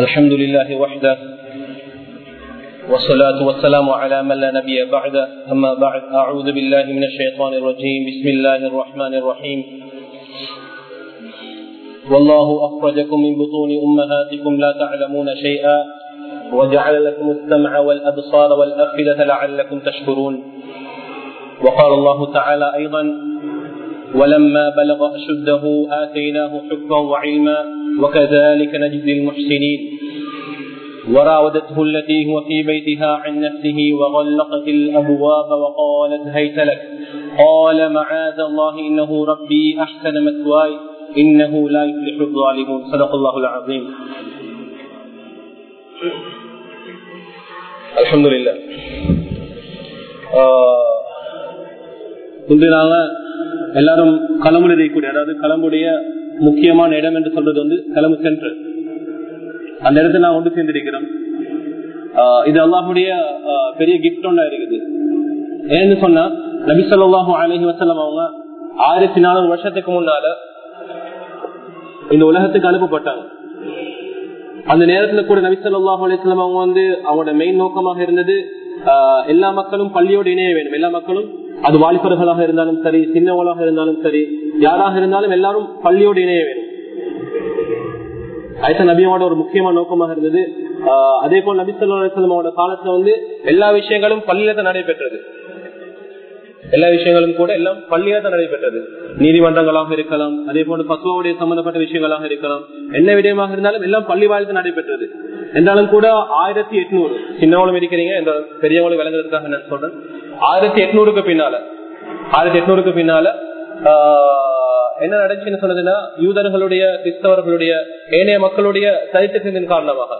الحمد لله وحده والصلاة والسلام على من لا نبي بعده. أما بعد أعوذ بالله من الشيطان الرجيم. بسم الله الرحمن الرحيم. والله أخرجكم من بطون أمهاتكم لا تعلمون شيئا وجعل لكم السمع والأبصار والأفئدة لعلكم تشكرون. وقال الله تعالى أيضا ولما بلغ أشده آتيناه حكما وعلما وكذلك نجزي المحسنين وراودته التي هو في بيتها عن نفسه وغلقت الأبواب وقالت هيت لك قال معاذ الله إنه ربي أحسن مثواي إنه لا يفلح الظالمون صدق الله العظيم الحمد لله இன்று நாங்க எல்லாரும் களமுறை கூடிய அதாவது களமுடைய முக்கியமான இடம் என்று சொல்றது வந்து களமு சென்று அந்த இடத்தை நான் ஒன்று சேர்ந்திருக்கிறோம். இது அல்லாஹுடைய பெரிய கிஃப்ட் ஒன்றா இருக்குது. ஏன்னு சொன்னா நபி சொல்லாஹு அலஹி வசலம் அவங்க ஆயிரத்தி நானூறு வருஷத்துக்கு முன்னால இந்த உலகத்துக்கு அனுப்பப்பட்டாங்க. அந்த நேரத்துல கூட நபி சொல்லாஹு அலிஸ்லாம் அவங்க வந்து அவங்களோட மெயின் நோக்கமாக இருந்தது எல்லா மக்களும் பள்ளியோடு இணைய வேண்டும். எல்லா மக்களும் அது வாலிபர்களாக இருந்தாலும் சரி சின்னவங்களாக இருந்தாலும் சரி யாராக இருந்தாலும் எல்லாரும் பள்ளியோடு இணைய வேண்டும். ஐசா நபியோட ஒரு முக்கியமான நோக்கமாக இருந்தது. அதே போல் நபி சொல்லோட காலத்துல வந்து எல்லா விஷயங்களும் பள்ளியில தான் நடைபெற்றது. எல்லா விஷயங்களும் கூட எல்லாம் பள்ளியில தான் நடைபெற்றது. நீதிமன்றங்களாக இருக்கலாம் அதே போல பசுவோடைய சம்பந்தப்பட்ட விஷயங்களாக இருக்கலாம். என்ன விடயமாக இருந்தாலும் எல்லாம் பள்ளி வாழ்த்து நடைபெற்றது. என்றாலும் கூட ஆயிரத்தி எட்நூறு. சின்னவங்களும் இருக்கிறீங்க இந்த பெரியவங்களும் விளங்குறதுக்காக நான் சொல்றேன். ஆயிரத்தி எட்நூறுக்கு பின்னால ஆயிரத்தி எட்நூறுக்கு பின்னால என்ன நடந்துச்சுன்னு சொன்னதுன்னா யூதர்களுடைய கிறிஸ்தவர்களுடைய ஏனைய மக்களுடைய சரித்திரத்தின் காரணமாக.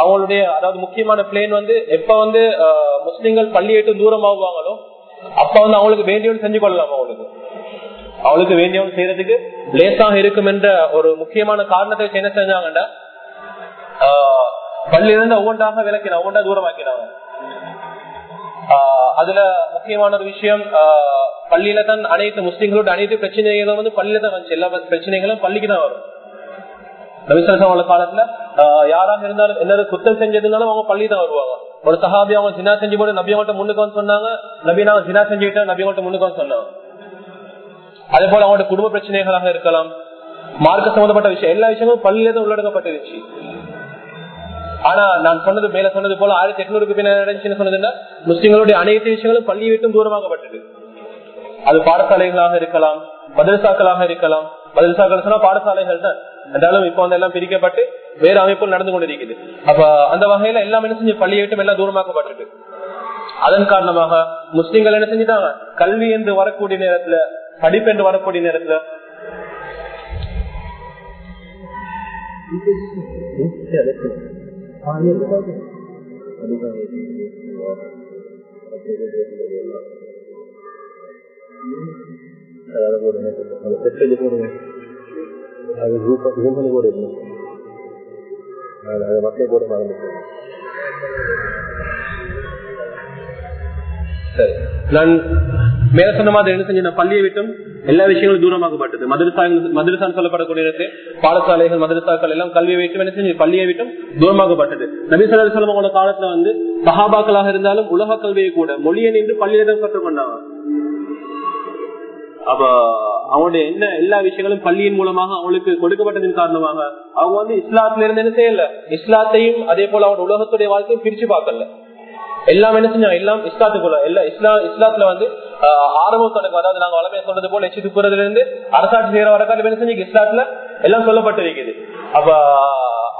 அவங்களுடைய அதாவது முக்கியமான பிளேன் வந்து எப்ப வந்து முஸ்லிம்கள் பள்ளியிட்டு தூரம் ஆகுவாங்களோ அப்ப வந்து அவங்களுக்கு வேண்டியவன் செஞ்சு கொள்ளலாம் அவங்களுக்கு. அவளுக்கு வேண்டியவன் செய்யறதுக்கு லேசாக இருக்கும் என்ற ஒரு முக்கியமான காரணத்தை என்ன செஞ்சாங்கன்னா பள்ளியிலிருந்து ஒவ்வொன்றாக விளக்கின ஒவ்வொன்றா தூரமாக்கினாங்க. அதுல முக்கியமான ஒரு விஷயம் பள்ளியில தான் அனைத்து முஸ்லீம்களோட அனைத்து பிரச்சனைகளும் வந்து பள்ளியில தான் வந்துச்சு. எல்லா பிரச்சனைகளும் பள்ளிக்கு தான் வரும் நபிசாசங்கள காலத்துல யாராக இருந்தாலும் என்ன குத்தம் செஞ்சதுனாலும் அவங்க பள்ளி தான் வருவாங்க. ஒரு சஹாபி அவங்க சினா செஞ்சு போட்டு நபி அவங்கள்ட்ட முன்னுக்கு வந்து சொன்னாங்க. நபி நாங்க ஜினா செஞ்சுக்கிட்டோம் நபி அவங்கள்ட்ட முன்னுக்கு வந்து சொன்னாங்க. அதே போல அவங்களோட குடும்ப பிரச்சனைகளாக இருக்கலாம். மார்க்க சம்பந்தப்பட்ட விஷயம் எல்லா விஷயமும் பள்ளியில தான் உள்ளடக்கப்பட்டிருச்சு. ஆனா நான் சொன்னது மேல சொன்னது போல ஆயிரத்தி எட்நூறுக்கு பின்னர் நடந்துச்சுன்னு சொன்னதுன்னா முஸ்லிம்களுடைய அனைத்து விஷயங்களும் பள்ளி விட்டும் தூரமாகப்பட்டது அது பாடசாலைகளாக இருக்கலாம் மதரசாக்களாக இருக்கலாம். மதரசாக்கள் சொன்னா பாடசாலைகள் தான். என்றாலும் இப்ப வந்து எல்லாம் பிரிக்கப்பட்டு வேற அமைப்பு நடந்து கொண்டிருக்குது அப்ப அந்த வகையில எல்லாம் என்ன செஞ்சு பள்ளியை எல்லாம் தூரமாக்கப்பட்டிருக்கு. அதன் காரணமாக முஸ்லிம்கள் என்ன செஞ்சுட்டாங்க? கல்வி என்று வரக்கூடிய நேரத்துல படிப்பு என்று வரக்கூடிய நேரத்துல போடுங்க அது அதை மக்கள் மறந்துட்டேன். சரி. நான் மேல சொன்ன மாதிரி என்ன செஞ்ச பள்ளியை விட்டும் எல்லா விஷயங்களும் தூரமாகப்பட்டது மதுரசா மதுரசான்னு சொல்லப்படக்கூடிய பாடசாலைகள் மதுரசாக்கள் எல்லாம் கல்வியை விட்டும் என்ன செஞ்சு பள்ளியை விட்டும் தூரமாகப்பட்டது நபீசல்லா சொல்லமோட காலத்துல வந்து சகாபாக்களாக இருந்தாலும் உலக கல்வியை கூட மொழியை நின்று பள்ளியிடம் கற்றுக்கொண்டாங்க. அப்ப அவங்களுடைய என்ன எல்லா விஷயங்களும் பள்ளியின் மூலமாக அவங்களுக்கு கொடுக்கப்பட்டதின் காரணமாக அவங்க வந்து இஸ்லாத்துல இருந்து என்ன செய்யல? இஸ்லாத்தையும் அதே போல அவங்க உலகத்துடைய வாழ்க்கையும் பிரிச்சு பார்க்கல. எல்லாம் என்ன செஞ்சாங்க? எல்லாம் இஸ்லாத்துக்குள்ள எல்லா இஸ்லா இஸ்லாத்துல வந்து ஆரம்பம் தொடக்கம் அதாவது நாங்க வளமையை சொல்றது போல எச்சு துப்புறதுல இருந்து அரசாட்சி செய்யற வரக்கால என்ன செஞ்சு இஸ்லாத்துல எல்லாம் சொல்லப்பட்டிருக்குது. அப்ப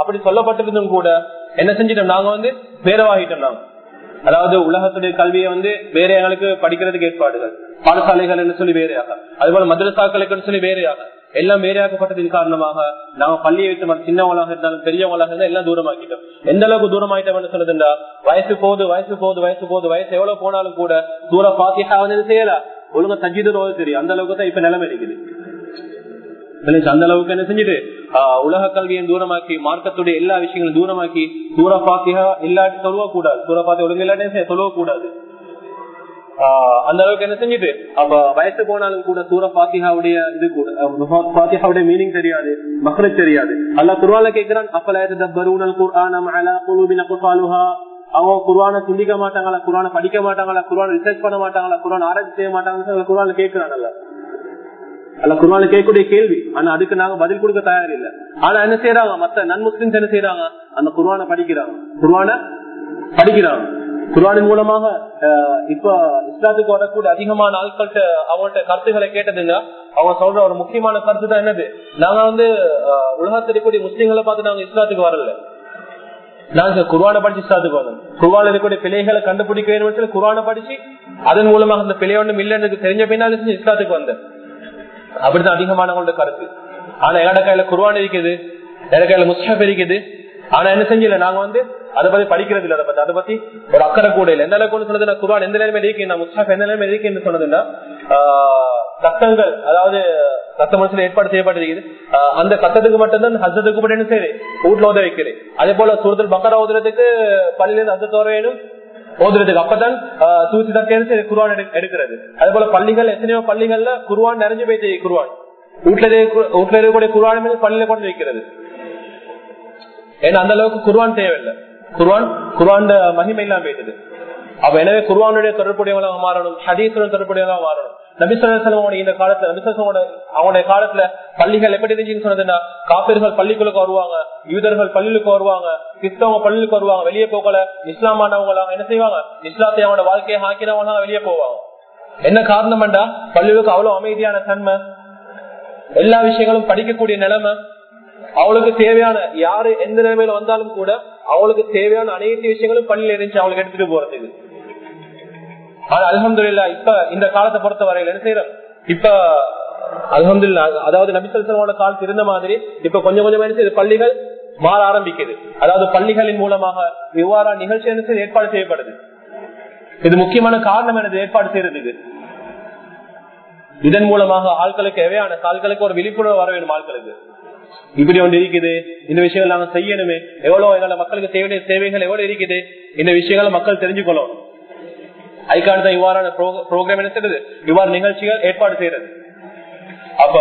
அப்படி சொல்லப்பட்டிருந்தும் கூட என்ன செஞ்சிட்டோம்? நாங்க வந்து பேரவாகிட்டோம் நாங்க. அதாவது உலகத்துடைய கல்வியை வந்து வேற எங்களுக்கு படிக்கிறதுக்கு ஏற்பாடுகள் பாடசாலைகள் என்று சொல்லி வேறையாக அதுபோல மதுரசாக்களுக்கு சொல்லி வேறையாக எல்லாம் வேறையாக்கப்பட்டதின் காரணமாக நாம பள்ளியை வைத்து சின்னவங்களாக இருந்தாலும் பெரியவங்களாக இருந்தாலும் எல்லாம் தூரமாக்கிட்டோம். எந்த அளவுக்கு தூரமாயிட்டோம்னு சொல்லுதுண்டா? வயசு போகுது வயசு போகுது வயசு போகுது வயசு எவ்வளவு போனாலும் கூட தூர பாத்தியாவது செய்யல? ஒழுங்கா தஜிது தெரியும். அந்த அளவுக்கு தான் இப்ப நிலைமை இருக்குது. அந்த அளவுக்கு என்ன செஞ்சுட்டு? உலக கல்வியை தூரமாக்கி மார்க்கத்துடைய எல்லா விஷயங்களும் தூரமாக்கி தூர பாத்தியா இல்லாட்டி சொல்லுவ கூடாது தூர பாத்தி ஒழுங்கு எல்லாத்தையும் சொல்லுவ கூடாது ஆஹ் அந்த அளவுக்கு என்ன செஞ்சுட்டு அப்ப வயசு போனாலும் கூட சூர பாத்திகாவுடைய இது கூட பாத்திகாவுடைய மீனிங் தெரியாது மக்களுக்கு தெரியாது. அல்ல குர்வால கேட்கிறான் அப்பல பருணல் குர்ஆனம் அலா அவங்க குருவான சிந்திக்க மாட்டாங்களா குர்ஆன படிக்க மாட்டாங்களா குர்ஆன ரிசர்ச் பண்ண மாட்டாங்களா குரான் ஆராய்ச்சி செய்ய மாட்டாங்கன்னு குர்ஆன்ல கேட்கிறாங்கல்ல அல்ல குர்ஆன்ல கேட்கக்கூடிய கேள்வி. ஆனா அதுக்கு நாங்க பதில் கொடுக்க தயார் இல்ல ஆனா என்ன செய்யறாங்க மத்த நன் முஸ்லிம்ஸ் என்ன செய்யறாங்க அந்த குருவான படிக்கிறாங்க. குருவான படிக்கிறாங்க. குர்ஆனின் மூலமாக இப்ப இஸ்லாத்துக்கு வரக்கூடிய அதிகமான ஆட்கள்கிட்ட அவங்கள்ட்ட கருத்துக்களை கேட்டதுங்க அவங்க சொல்ற ஒரு முக்கியமான கருத்து தான் என்னது? நாங்க வந்து அஹ், முஸ்லீம்களை பார்த்து நாங்க இஸ்லாத்துக்கு வரல. நாங்க குர்ஆனை படிச்சு இஸ்லாத்துக்கு வந்தோம். குர்ஆன்ல இருக்கக்கூடிய பிழைகளை கண்டுபிடிக்க வேண்டும் சொல்லி படிச்சு அதன் மூலமாக அந்த பிழை ஒன்றும் இல்லைன்னு எனக்கு தெரிஞ்ச பின்னாலும் இஸ்லாத்துக்கு வந்தேன். அப்படிதான் அதிகமானவங்களோட கருத்து. ஆனா எங்கட கையில குர்ஆன் இருக்குது எங்க கையில முஸ்ஹப் இருக்குது. ஆனா என்ன செஞ்சல? நாங்க வந்து அதை பத்தி படிக்கிறது இல்ல அதை பத்தி. அதை பத்தி ஒரு அக்கறை கூட இல்ல. எந்த அளவுக்கு சொன்னது நான் குர்ஆன் எந்த நிலைமை இருக்கு? நான் முஸ்ஹப் எந்த நிலைமை இருக்குன்னு சொன்னதுன்னா ஆஹ், சட்டங்கள் அதாவது சட்ட மனசுல ஏற்பாடு செய்யப்பட்டிருக்குது. ஆஹ், அந்த சட்டத்துக்கு மட்டும்தான் ஹசத்துக்கு மட்டும் என்ன சரி வீட்டுல உதவி வைக்கிறேன் அதே போல சூரத்தில் பக்கரா உதறதுக்கு பள்ளியில இருந்து ஹசத் வர வேணும் ஓதுறதுக்கு. அப்பதான் ஆஹ், தூசி தக்கேன்னு குருவான் எடுக்கிறது. அது போல பள்ளிகள் எத்தனையோ பள்ளிகள்ல குருவான் நிறைஞ்சு போயிட்டு குருவான். வீட்டுல வீட்டுல இருக்கக்கூடிய குருவான் மீது பள்ளியில கொண்டு வைக்கிறது. ஏன்னா அந்த அளவுக்கு குருவான் தேவையில்லை. குருவான் குருவான் மகிமை எல்லாம் போயிட்டது. அவ எனவே குருவானுடைய தொடர்புடையவளாக மாறணும் ஹதீசுடன் தொடர்புடையவங்களாக மாறணும். நபிசல்லாமோட இந்த காலத்துல நபிசல்லமோட அவனுடைய காலத்துல பள்ளிகள் எப்படி இருந்துச்சுன்னு சொன்னதுன்னா காப்பீர்கள் பள்ளிகளுக்கு வருவாங்க யூதர்கள் பள்ளிகளுக்கு வருவாங்க கிறிஸ்தவங்க பள்ளிகளுக்கு வருவாங்க வெளியே போகல இஸ்லாமானவங்களா என்ன செய்வாங்க? இஸ்லாத்தை அவனோட வாழ்க்கையை ஆக்கினவங்க வெளியே போவாங்க. என்ன காரணம்டா? பள்ளிகளுக்கு அவ்வளவு அமைதியான தன்மை எல்லா விஷயங்களும் படிக்கக்கூடிய நிலைமை அவளுக்கு தேவையான யாரு எந்த நிலைமையில வந்தாலும் கூட அவளுக்கு தேவையான அனைத்து விஷயங்களும் பள்ளியில இருந்துச்சு அவளுக்கு எடுத்துட்டு போறதுக்கு. ஆனா அலமதுல்லா இப்ப இந்த காலத்தை பொறுத்த வரையில என்ன செய்யறோம்? இப்ப அலமதுல்லா அதாவது நபிசல்சனோட காலத்து இருந்த மாதிரி இப்ப கொஞ்சம் கொஞ்சம் என்ன பள்ளிகள் மாற ஆரம்பிக்குது. அதாவது பள்ளிகளின் மூலமாக இவ்வாறா நிகழ்ச்சி என்ன ஏற்பாடு செய்யப்படுது. இது முக்கியமான காரணம் எனது ஏற்பாடு செய்யறதுக்கு. இதன் மூலமாக ஆட்களுக்கு தேவையான ஆட்களுக்கு ஒரு விழிப்புணர்வு வர வேண்டும் ஆட்களுக்கு. இப்படி ஒன்று இருக்குது. இந்த விஷயங்கள் நாங்க செய்யணுமே. எவ்வளவு எங்களை மக்களுக்கு தேவையான சேவைகள் எவ்வளவு இருக்குது. இந்த விஷயங்களை மக்கள் தெரிஞ்சுக்கணும். ஐக்கான இவ்வாறான ப்ரோக்ராம் என்ன செய்யறது இவ்வாறு நிகழ்ச்சிகள் ஏற்பாடு செய்யறது. அப்ப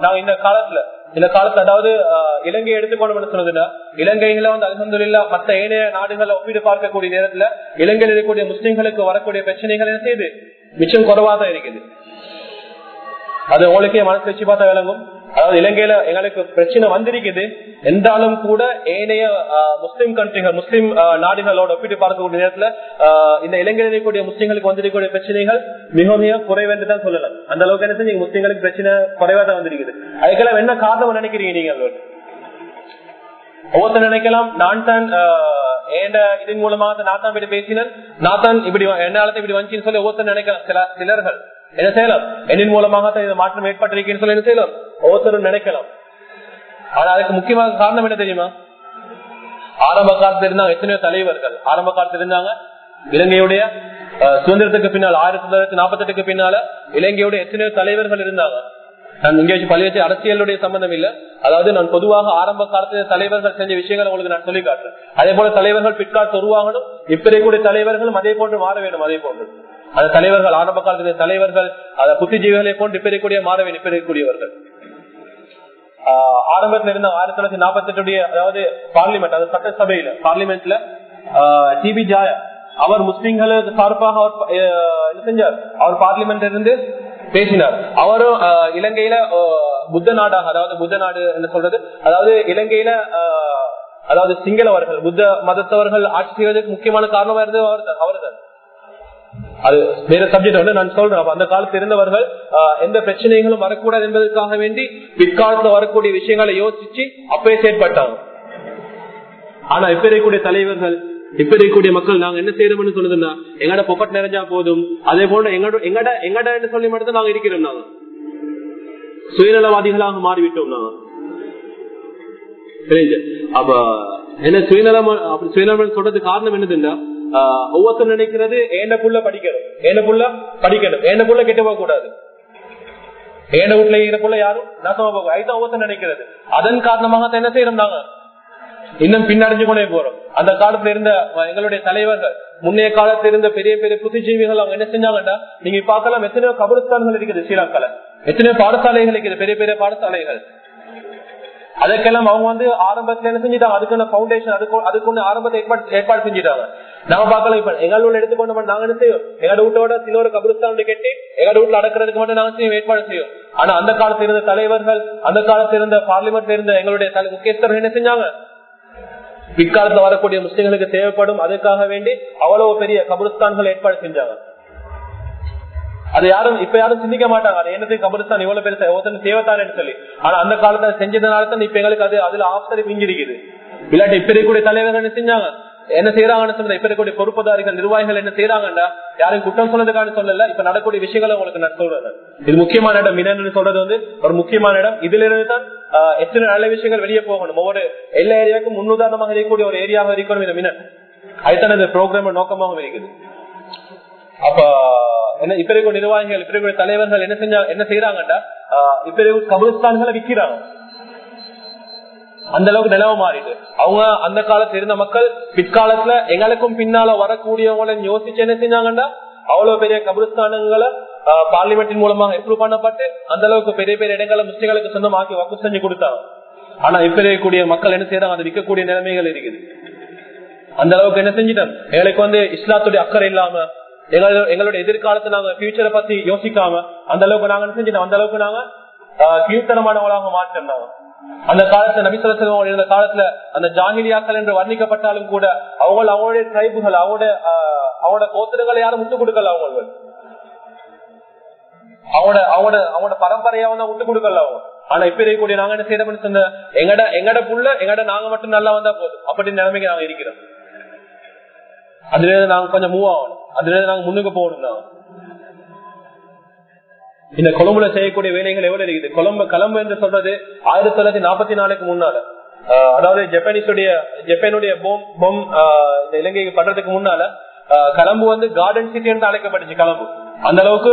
நாங்க இந்த காலத்துல இந்த காலத்துல அதாவது ஆஹ், இலங்கையை எடுத்துக்கொண்டு சொன்னதுன்னா இலங்கையில வந்து அலமதுல்லா மத்த ஏனைய நாடுகளை ஒப்பீடு பார்க்கக்கூடிய நேரத்துல இலங்கையில் இருக்கக்கூடிய முஸ்லிம்களுக்கு வரக்கூடிய பிரச்சனைகள் என்ன செய்யுது? மிச்சம் குறைவா தான் இருக்குது. அது உங்களுக்கே மனசு வச்சு பார்த்தா விளங்கும். அதாவது இலங்கையில எங்களுக்கு பிரச்சனை வந்திருக்குது. என்றாலும் கூட ஏனைய முஸ்லீம் முஸ்லிம் கண்ட்ரிகள் முஸ்லிம் நாடுகளோட ஒப்பிட்டு பார்க்கக்கூடிய நேரத்துல ஆஹ், இந்த இலங்கையில் இருக்கக்கூடிய முஸ்லிம்களுக்கு வந்திருக்கக்கூடிய பிரச்சனைகள் மிக மிக குறைவென்று தான் சொல்லலாம். அந்த அளவுக்கு என்ன செஞ்சு முஸ்லிம்களுக்கு பிரச்சனை குறைவா தான் வந்திருக்குது. அதுக்கெல்லாம் என்ன காரணம் நினைக்கிறீங்க நீங்க அதோட? ஒவ்வொருத்தர் நினைக்கலாம் நான் தான் ஏண்ட இதன் மூலமாக நான் தான் இப்படி பேசினேன் நான் தான் இப்படி என்னால இப்படி வந்துச்சுன்னு சொல்லி ஒவ்வொருத்தர் நினைக்கலாம். சில சிலர்கள் என்ன செய்யலாம்? என்னின் மூலமாக தான் இந்த மாற்றம் ஏற்பட்டிருக்கேன்னு சொல்லி என்ன செய்யலாம்? ஒவ்வொருத்தரும் நினைக்கலாம். ஆனா அதுக்கு முக்கியமான காரணம் என்ன தெரியுமா? ஆரம்ப காலத்துல இருந்தாங்க எத்தனையோ தலைவர்கள் ஆரம்ப காலத்துல இருந்தாங்க இலங்கையுடைய சுதந்திரத்துக்கு பின்னால் ஆயிரத்தி தொள்ளாயிரத்தி நாற்பத்தி எட்டுக்கு பின்னால இலங்கையுடைய எத்தனையோ தலைவர்கள் இருந்தாங்க. நான் இங்கே பழைய அரசியலுடைய சம்பந்தம் இல்ல. அதாவது நான் பொதுவாக ஆரம்ப காலத்துல தலைவர்கள் செஞ்ச விஷயங்களை உங்களுக்கு நான் சொல்லி காட்டுறேன். அதே போல தலைவர்கள் பிற்காலத்து உருவாகணும் இப்ப கூடிய தலைவர்களும் அதே போன்று மாற வேண்டும் அதே போன்று. அந்த தலைவர்கள் ஆரம்ப காலத்துல தலைவர்கள் அந்த புத்திஜீவிகளை போன்று இப்ப கூடிய மாற வேண்டும் இப்ப இருக்கக்கூடியவர்கள் ஆரம்பத்துல இருந்த ஆயிரத்தி தொள்ளாயிரத்தி நாற்பத்தி எட்டுடைய அதாவது பார்லிமெண்ட் அது சட்டசபையில பார்லிமெண்ட்ல டிபி ஜாயா அவர் முஸ்லிம்களுக்கு சார்பாக அவர் செஞ்சார்? அவர் பார்லிமெண்ட் இருந்து பேசினார். அவரும் ஆஹ் இலங்கையில புத்த நாடாக அதாவது புத்த நாடு என்ன சொல்றது? அதாவது இலங்கையில ஆஹ் அதாவது சிங்களவர்கள் புத்த மதத்தவர்கள் ஆட்சி செய்வதற்கு முக்கியமான காரணமா இருந்தது அவர் அவர்தான். அது வேற சப்ஜெக்ட் வந்து நான் சொல்றேன். அந்த காலத்தில் இருந்தவர்கள் எந்த பிரச்சனைகளும் வரக்கூடாது என்பதற்காக வேண்டி பிற்காலத்துல வரக்கூடிய விஷயங்களை யோசிச்சு அப்பயே செயற்பட்டாங்க. ஆனா இப்ப இருக்கக்கூடிய தலைவர்கள் இப்ப இருக்கக்கூடிய மக்கள் நாங்க என்ன செய்யறோம்னு சொல்லுதுன்னா எங்கட பொக்கட் நிறைஞ்சா போதும். அதே போல எங்கட எங்கட எங்கட என்று சொல்லி மட்டும் நாங்க இருக்கிறோம் நாங்க. சுயநலவாதிகளாக மாறிவிட்டோம் நாங்க. அப்ப என்ன சுயநலம் அப்படி சுயநலம் சொல்றது காரணம் என்னதுன்னா ஒவ்வொருத்தரும் நினைக்கிறது ஏன புள்ள படிக்கணும்? ஏன புள்ள படிக்கணும்? ஏன புள்ள கெட்டு போக கூடாது ஏன வீட்டுல இருக்கிற புள்ள யாரும் நாசமா போகும் அதுதான் ஒவ்வொருத்தர் நினைக்கிறது. அதன் காரணமாக தான் என்ன செய்யறோம் நாங்க இன்னும் பின்னடைஞ்சு கொண்டே போறோம். அந்த காலத்துல இருந்த எங்களுடைய தலைவர்கள் முன்னைய காலத்துல இருந்த பெரிய பெரிய புத்திஜீவிகள் அவங்க என்ன செஞ்சாங்கன்னா நீங்க பார்க்கலாம் எத்தனையோ கபருஸ்தான்கள் இருக்குது ஸ்ரீலங்கால. எத்தனையோ பாடசாலைகள் இருக்குது பெரிய பெரிய பாடசாலைகள். அதற்கெல்லாம் அவங்க வந்து ஆரம்பத்துல என்ன செஞ்சுட்டாங்க? அதுக்கான பவுண்டேஷன் அதுக்கு அதுக்குன்னு ஆரம்பத்தை ஏற்பாடு ஏற்பாடு செஞ்சுட்டாங்க. நாம பார்க்கலாம் இப்ப. எங்களோட எடுத்துக்கொண்டு மட்டும் நாங்க என்ன செய்வோம்? எங்க வீட்டோட சின்னொரு கபிரஸ்தான் கட்டி எங்க வீட்டுல அடக்கிறதுக்கு மட்டும் நாங்க செய்யும் ஏற்பாடு செய்வோம் ஆனா அந்த காலத்துல இருந்த தலைவர்கள் அந்த காலத்துல இருந்த பார்லிமெண்ட்ல இருந்த எங்களுடைய தலை- முக்கியஸ்தர்கள் என்ன செஞ்சாங்க? பிற்காலத்துல வரக்கூடிய முஸ்லிம்களுக்கு தேவைப்படும் அதுக்காக வேண்டி அவ்வளவு பெரிய கபிரஸ்தான்கள் ஏற்பாடு செஞ்சாங்க. அது யாரும் இப்ப யாரும் சிந்திக்க மாட்டாங்க. அது என்னது கபிரஸ்தான்? இவ்வளவு பெருசா ஒருத்தன் தேவைத்தானு சொல்லி. ஆனா அந்த காலத்துல செஞ்சதுனால தான் இப்ப எங்களுக்கு அது அதுல ஆப்சரி மிஞ்சிருக்குது. இல்லாட்டி இப்ப இருக்கக்கூடிய தலைவர்கள் என்ன செஞ்சாங்க? என்ன செய்யறாங்கன்னு சொன்னா இப்ப இருக்கக்கூடிய பொறுப்புதாரிகள் நிர்வாகிகள் என்ன செய்யறாங்கன்னா யாரும் குற்றம் சொன்னதுக்கான சொல்லல. இப்ப நடக்கூடிய விஷயங்களை உங்களுக்கு நான் சொல்றேன். இது முக்கியமான இடம். மினன்னு சொல்றது வந்து ஒரு முக்கியமான இடம். இதுல இருந்து தான் எத்தனை நல்ல விஷயங்கள் வெளியே போகணும். ஒவ்வொரு எல்லா ஏரியாவுக்கும் முன்னுதாரணமாக இருக்கக்கூடிய ஒரு ஏரியாவாக இருக்கணும் இந்த மினன் அதுதான் இந்த ப்ரோக்ராம் நோக்கமாக இருக்குது. அப்ப என்ன இப்ப இருக்கிற நிர்வாகிகள் இப்ப இருக்கிற தலைவர்கள் என்ன செஞ்சா என்ன செய்யறாங்கன்னா இப்ப இருக்கிற கபிரஸ்தான்களை விக்கிறாங்க அந்த அளவுக்கு நிலவ மாறிடு அவங்க அந்த காலத்துல இருந்த மக்கள் பிற்காலத்துல எங்களுக்கும் பின்னால வரக்கூடியவங்களை யோசிச்சு என்ன செஞ்சாங்கன்னா அவ்வளவு பெரிய கபிரஸ்தானங்களை பார்லிமெண்டின் மூலமாக இம்ப்ரூவ் பண்ணப்பட்டு அந்த அளவுக்கு பெரிய பெரிய இடங்களை முஸ்லிம்களுக்கு சொந்தமாக்கி வக்கு செஞ்சு கொடுத்தாங்க. ஆனா இப்ப இருக்கக்கூடிய மக்கள் என்ன செய்யறாங்க அதை விற்கக்கூடிய நிலைமைகள் இருக்குது. அந்த அளவுக்கு என்ன செஞ்சிட்டோம் எங்களுக்கு வந்து இஸ்லாத்துடைய அக்கறை இல்லாம எங்களுடைய எதிர்காலத்தை நாங்க பியூச்சரை பத்தி யோசிக்காம அந்த அளவுக்கு நாங்க என்ன செஞ்சிட்டோம்? அந்த அளவுக்கு நாங்க ஆஹ், மாற்றம் நாங்க. அந்த காலத்துல நபிசலம் இருந்த காலத்துல அந்த ஜாகிரியாக்கள் என்று வர்ணிக்கப்பட்டாலும் கூட அவங்க அவங்களுடைய ட்ரைபுகள் அவங்களோட ஆஹ், அவங்களோட கோத்திரங்களை யாரும் விட்டு கொடுக்கல அவங்க அவனோட அவனோட அவனோட பரம்பரையாவும் தான் விட்டு கொடுக்கல அவங்க ஆனா இப்ப இருக்கக்கூடிய நாங்க என்ன செய்யறோம்னு சொன்ன எங்கட எங்கட புள்ள எங்கட நாங்க மட்டும் நல்லா வந்தா போதும். அப்படி நிலைமைக்கு நாங்க இருக்கிறோம். அதுல நாங்க கொஞ்சம் மூவ் ஆகணும். அதுல நாங்க முன்னுக்கு போகணும் நாங்க இந்த கொழம்புல செய்யக்கூடிய வேலைகள் எவ்வளவு இருக்குது? கொழும்பு கிளம்பு என்று சொல்றது ஆயிரத்தி தொள்ளாயிரத்தி நாற்பத்தி நாலுக்கு முன்னால. அதாவது ஜப்பானீஸுடைய ஜப்பானுடைய பொம் பொம் இந்த இலங்கைக்கு பண்றதுக்கு முன்னால கலம்பு வந்து கார்டன் சிட்டி என்று அழைக்கப்பட்டுச்சு கலம்பு அந்த அளவுக்கு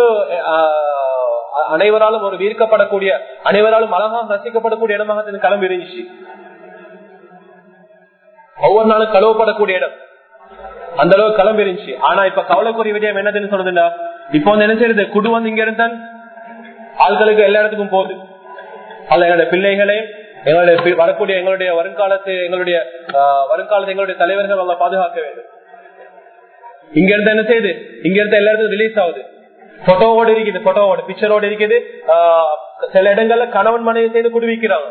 அனைவராலும் ஒரு வீர்க்கப்படக்கூடிய அனைவராலும் அழகாக ரசிக்கப்படக்கூடிய இடமாக கலம்பு இருந்துச்சு. ஒவ்வொரு நாளும் கழுவப்படக்கூடிய இடம். அந்த அளவுக்கு கலம்பு இருந்துச்சு. ஆனா இப்ப கவலைக்குரிய விடயம் என்னதுன்னு சொல்றதுன்னா இப்ப வந்து என்ன செய்யறது? குடு வந்து இங்க இருந்தான். ஆள்களுக்கு எல்லா இடத்துக்கும் போகுது. அல்ல எங்களுடைய பிள்ளைகளே எங்களுடைய வரக்கூடிய எங்களுடைய வருங்காலத்து எங்களுடைய ஆஹ், வருங்காலத்து எங்களுடைய தலைவர்கள் நல்லா பாதுகாக்க வேண்டும். இங்க இருந்து என்ன செய்யுது? இங்க இருந்து எல்லா இடத்துக்கும் ரிலீஸ் ஆகுது. போட்டோவோட இருக்குது போட்டோவோட பிக்சரோட இருக்குது. ஆஹ், சில இடங்கள்ல கணவன் மனைவி சேர்ந்து குடுவிக்கிறாங்க.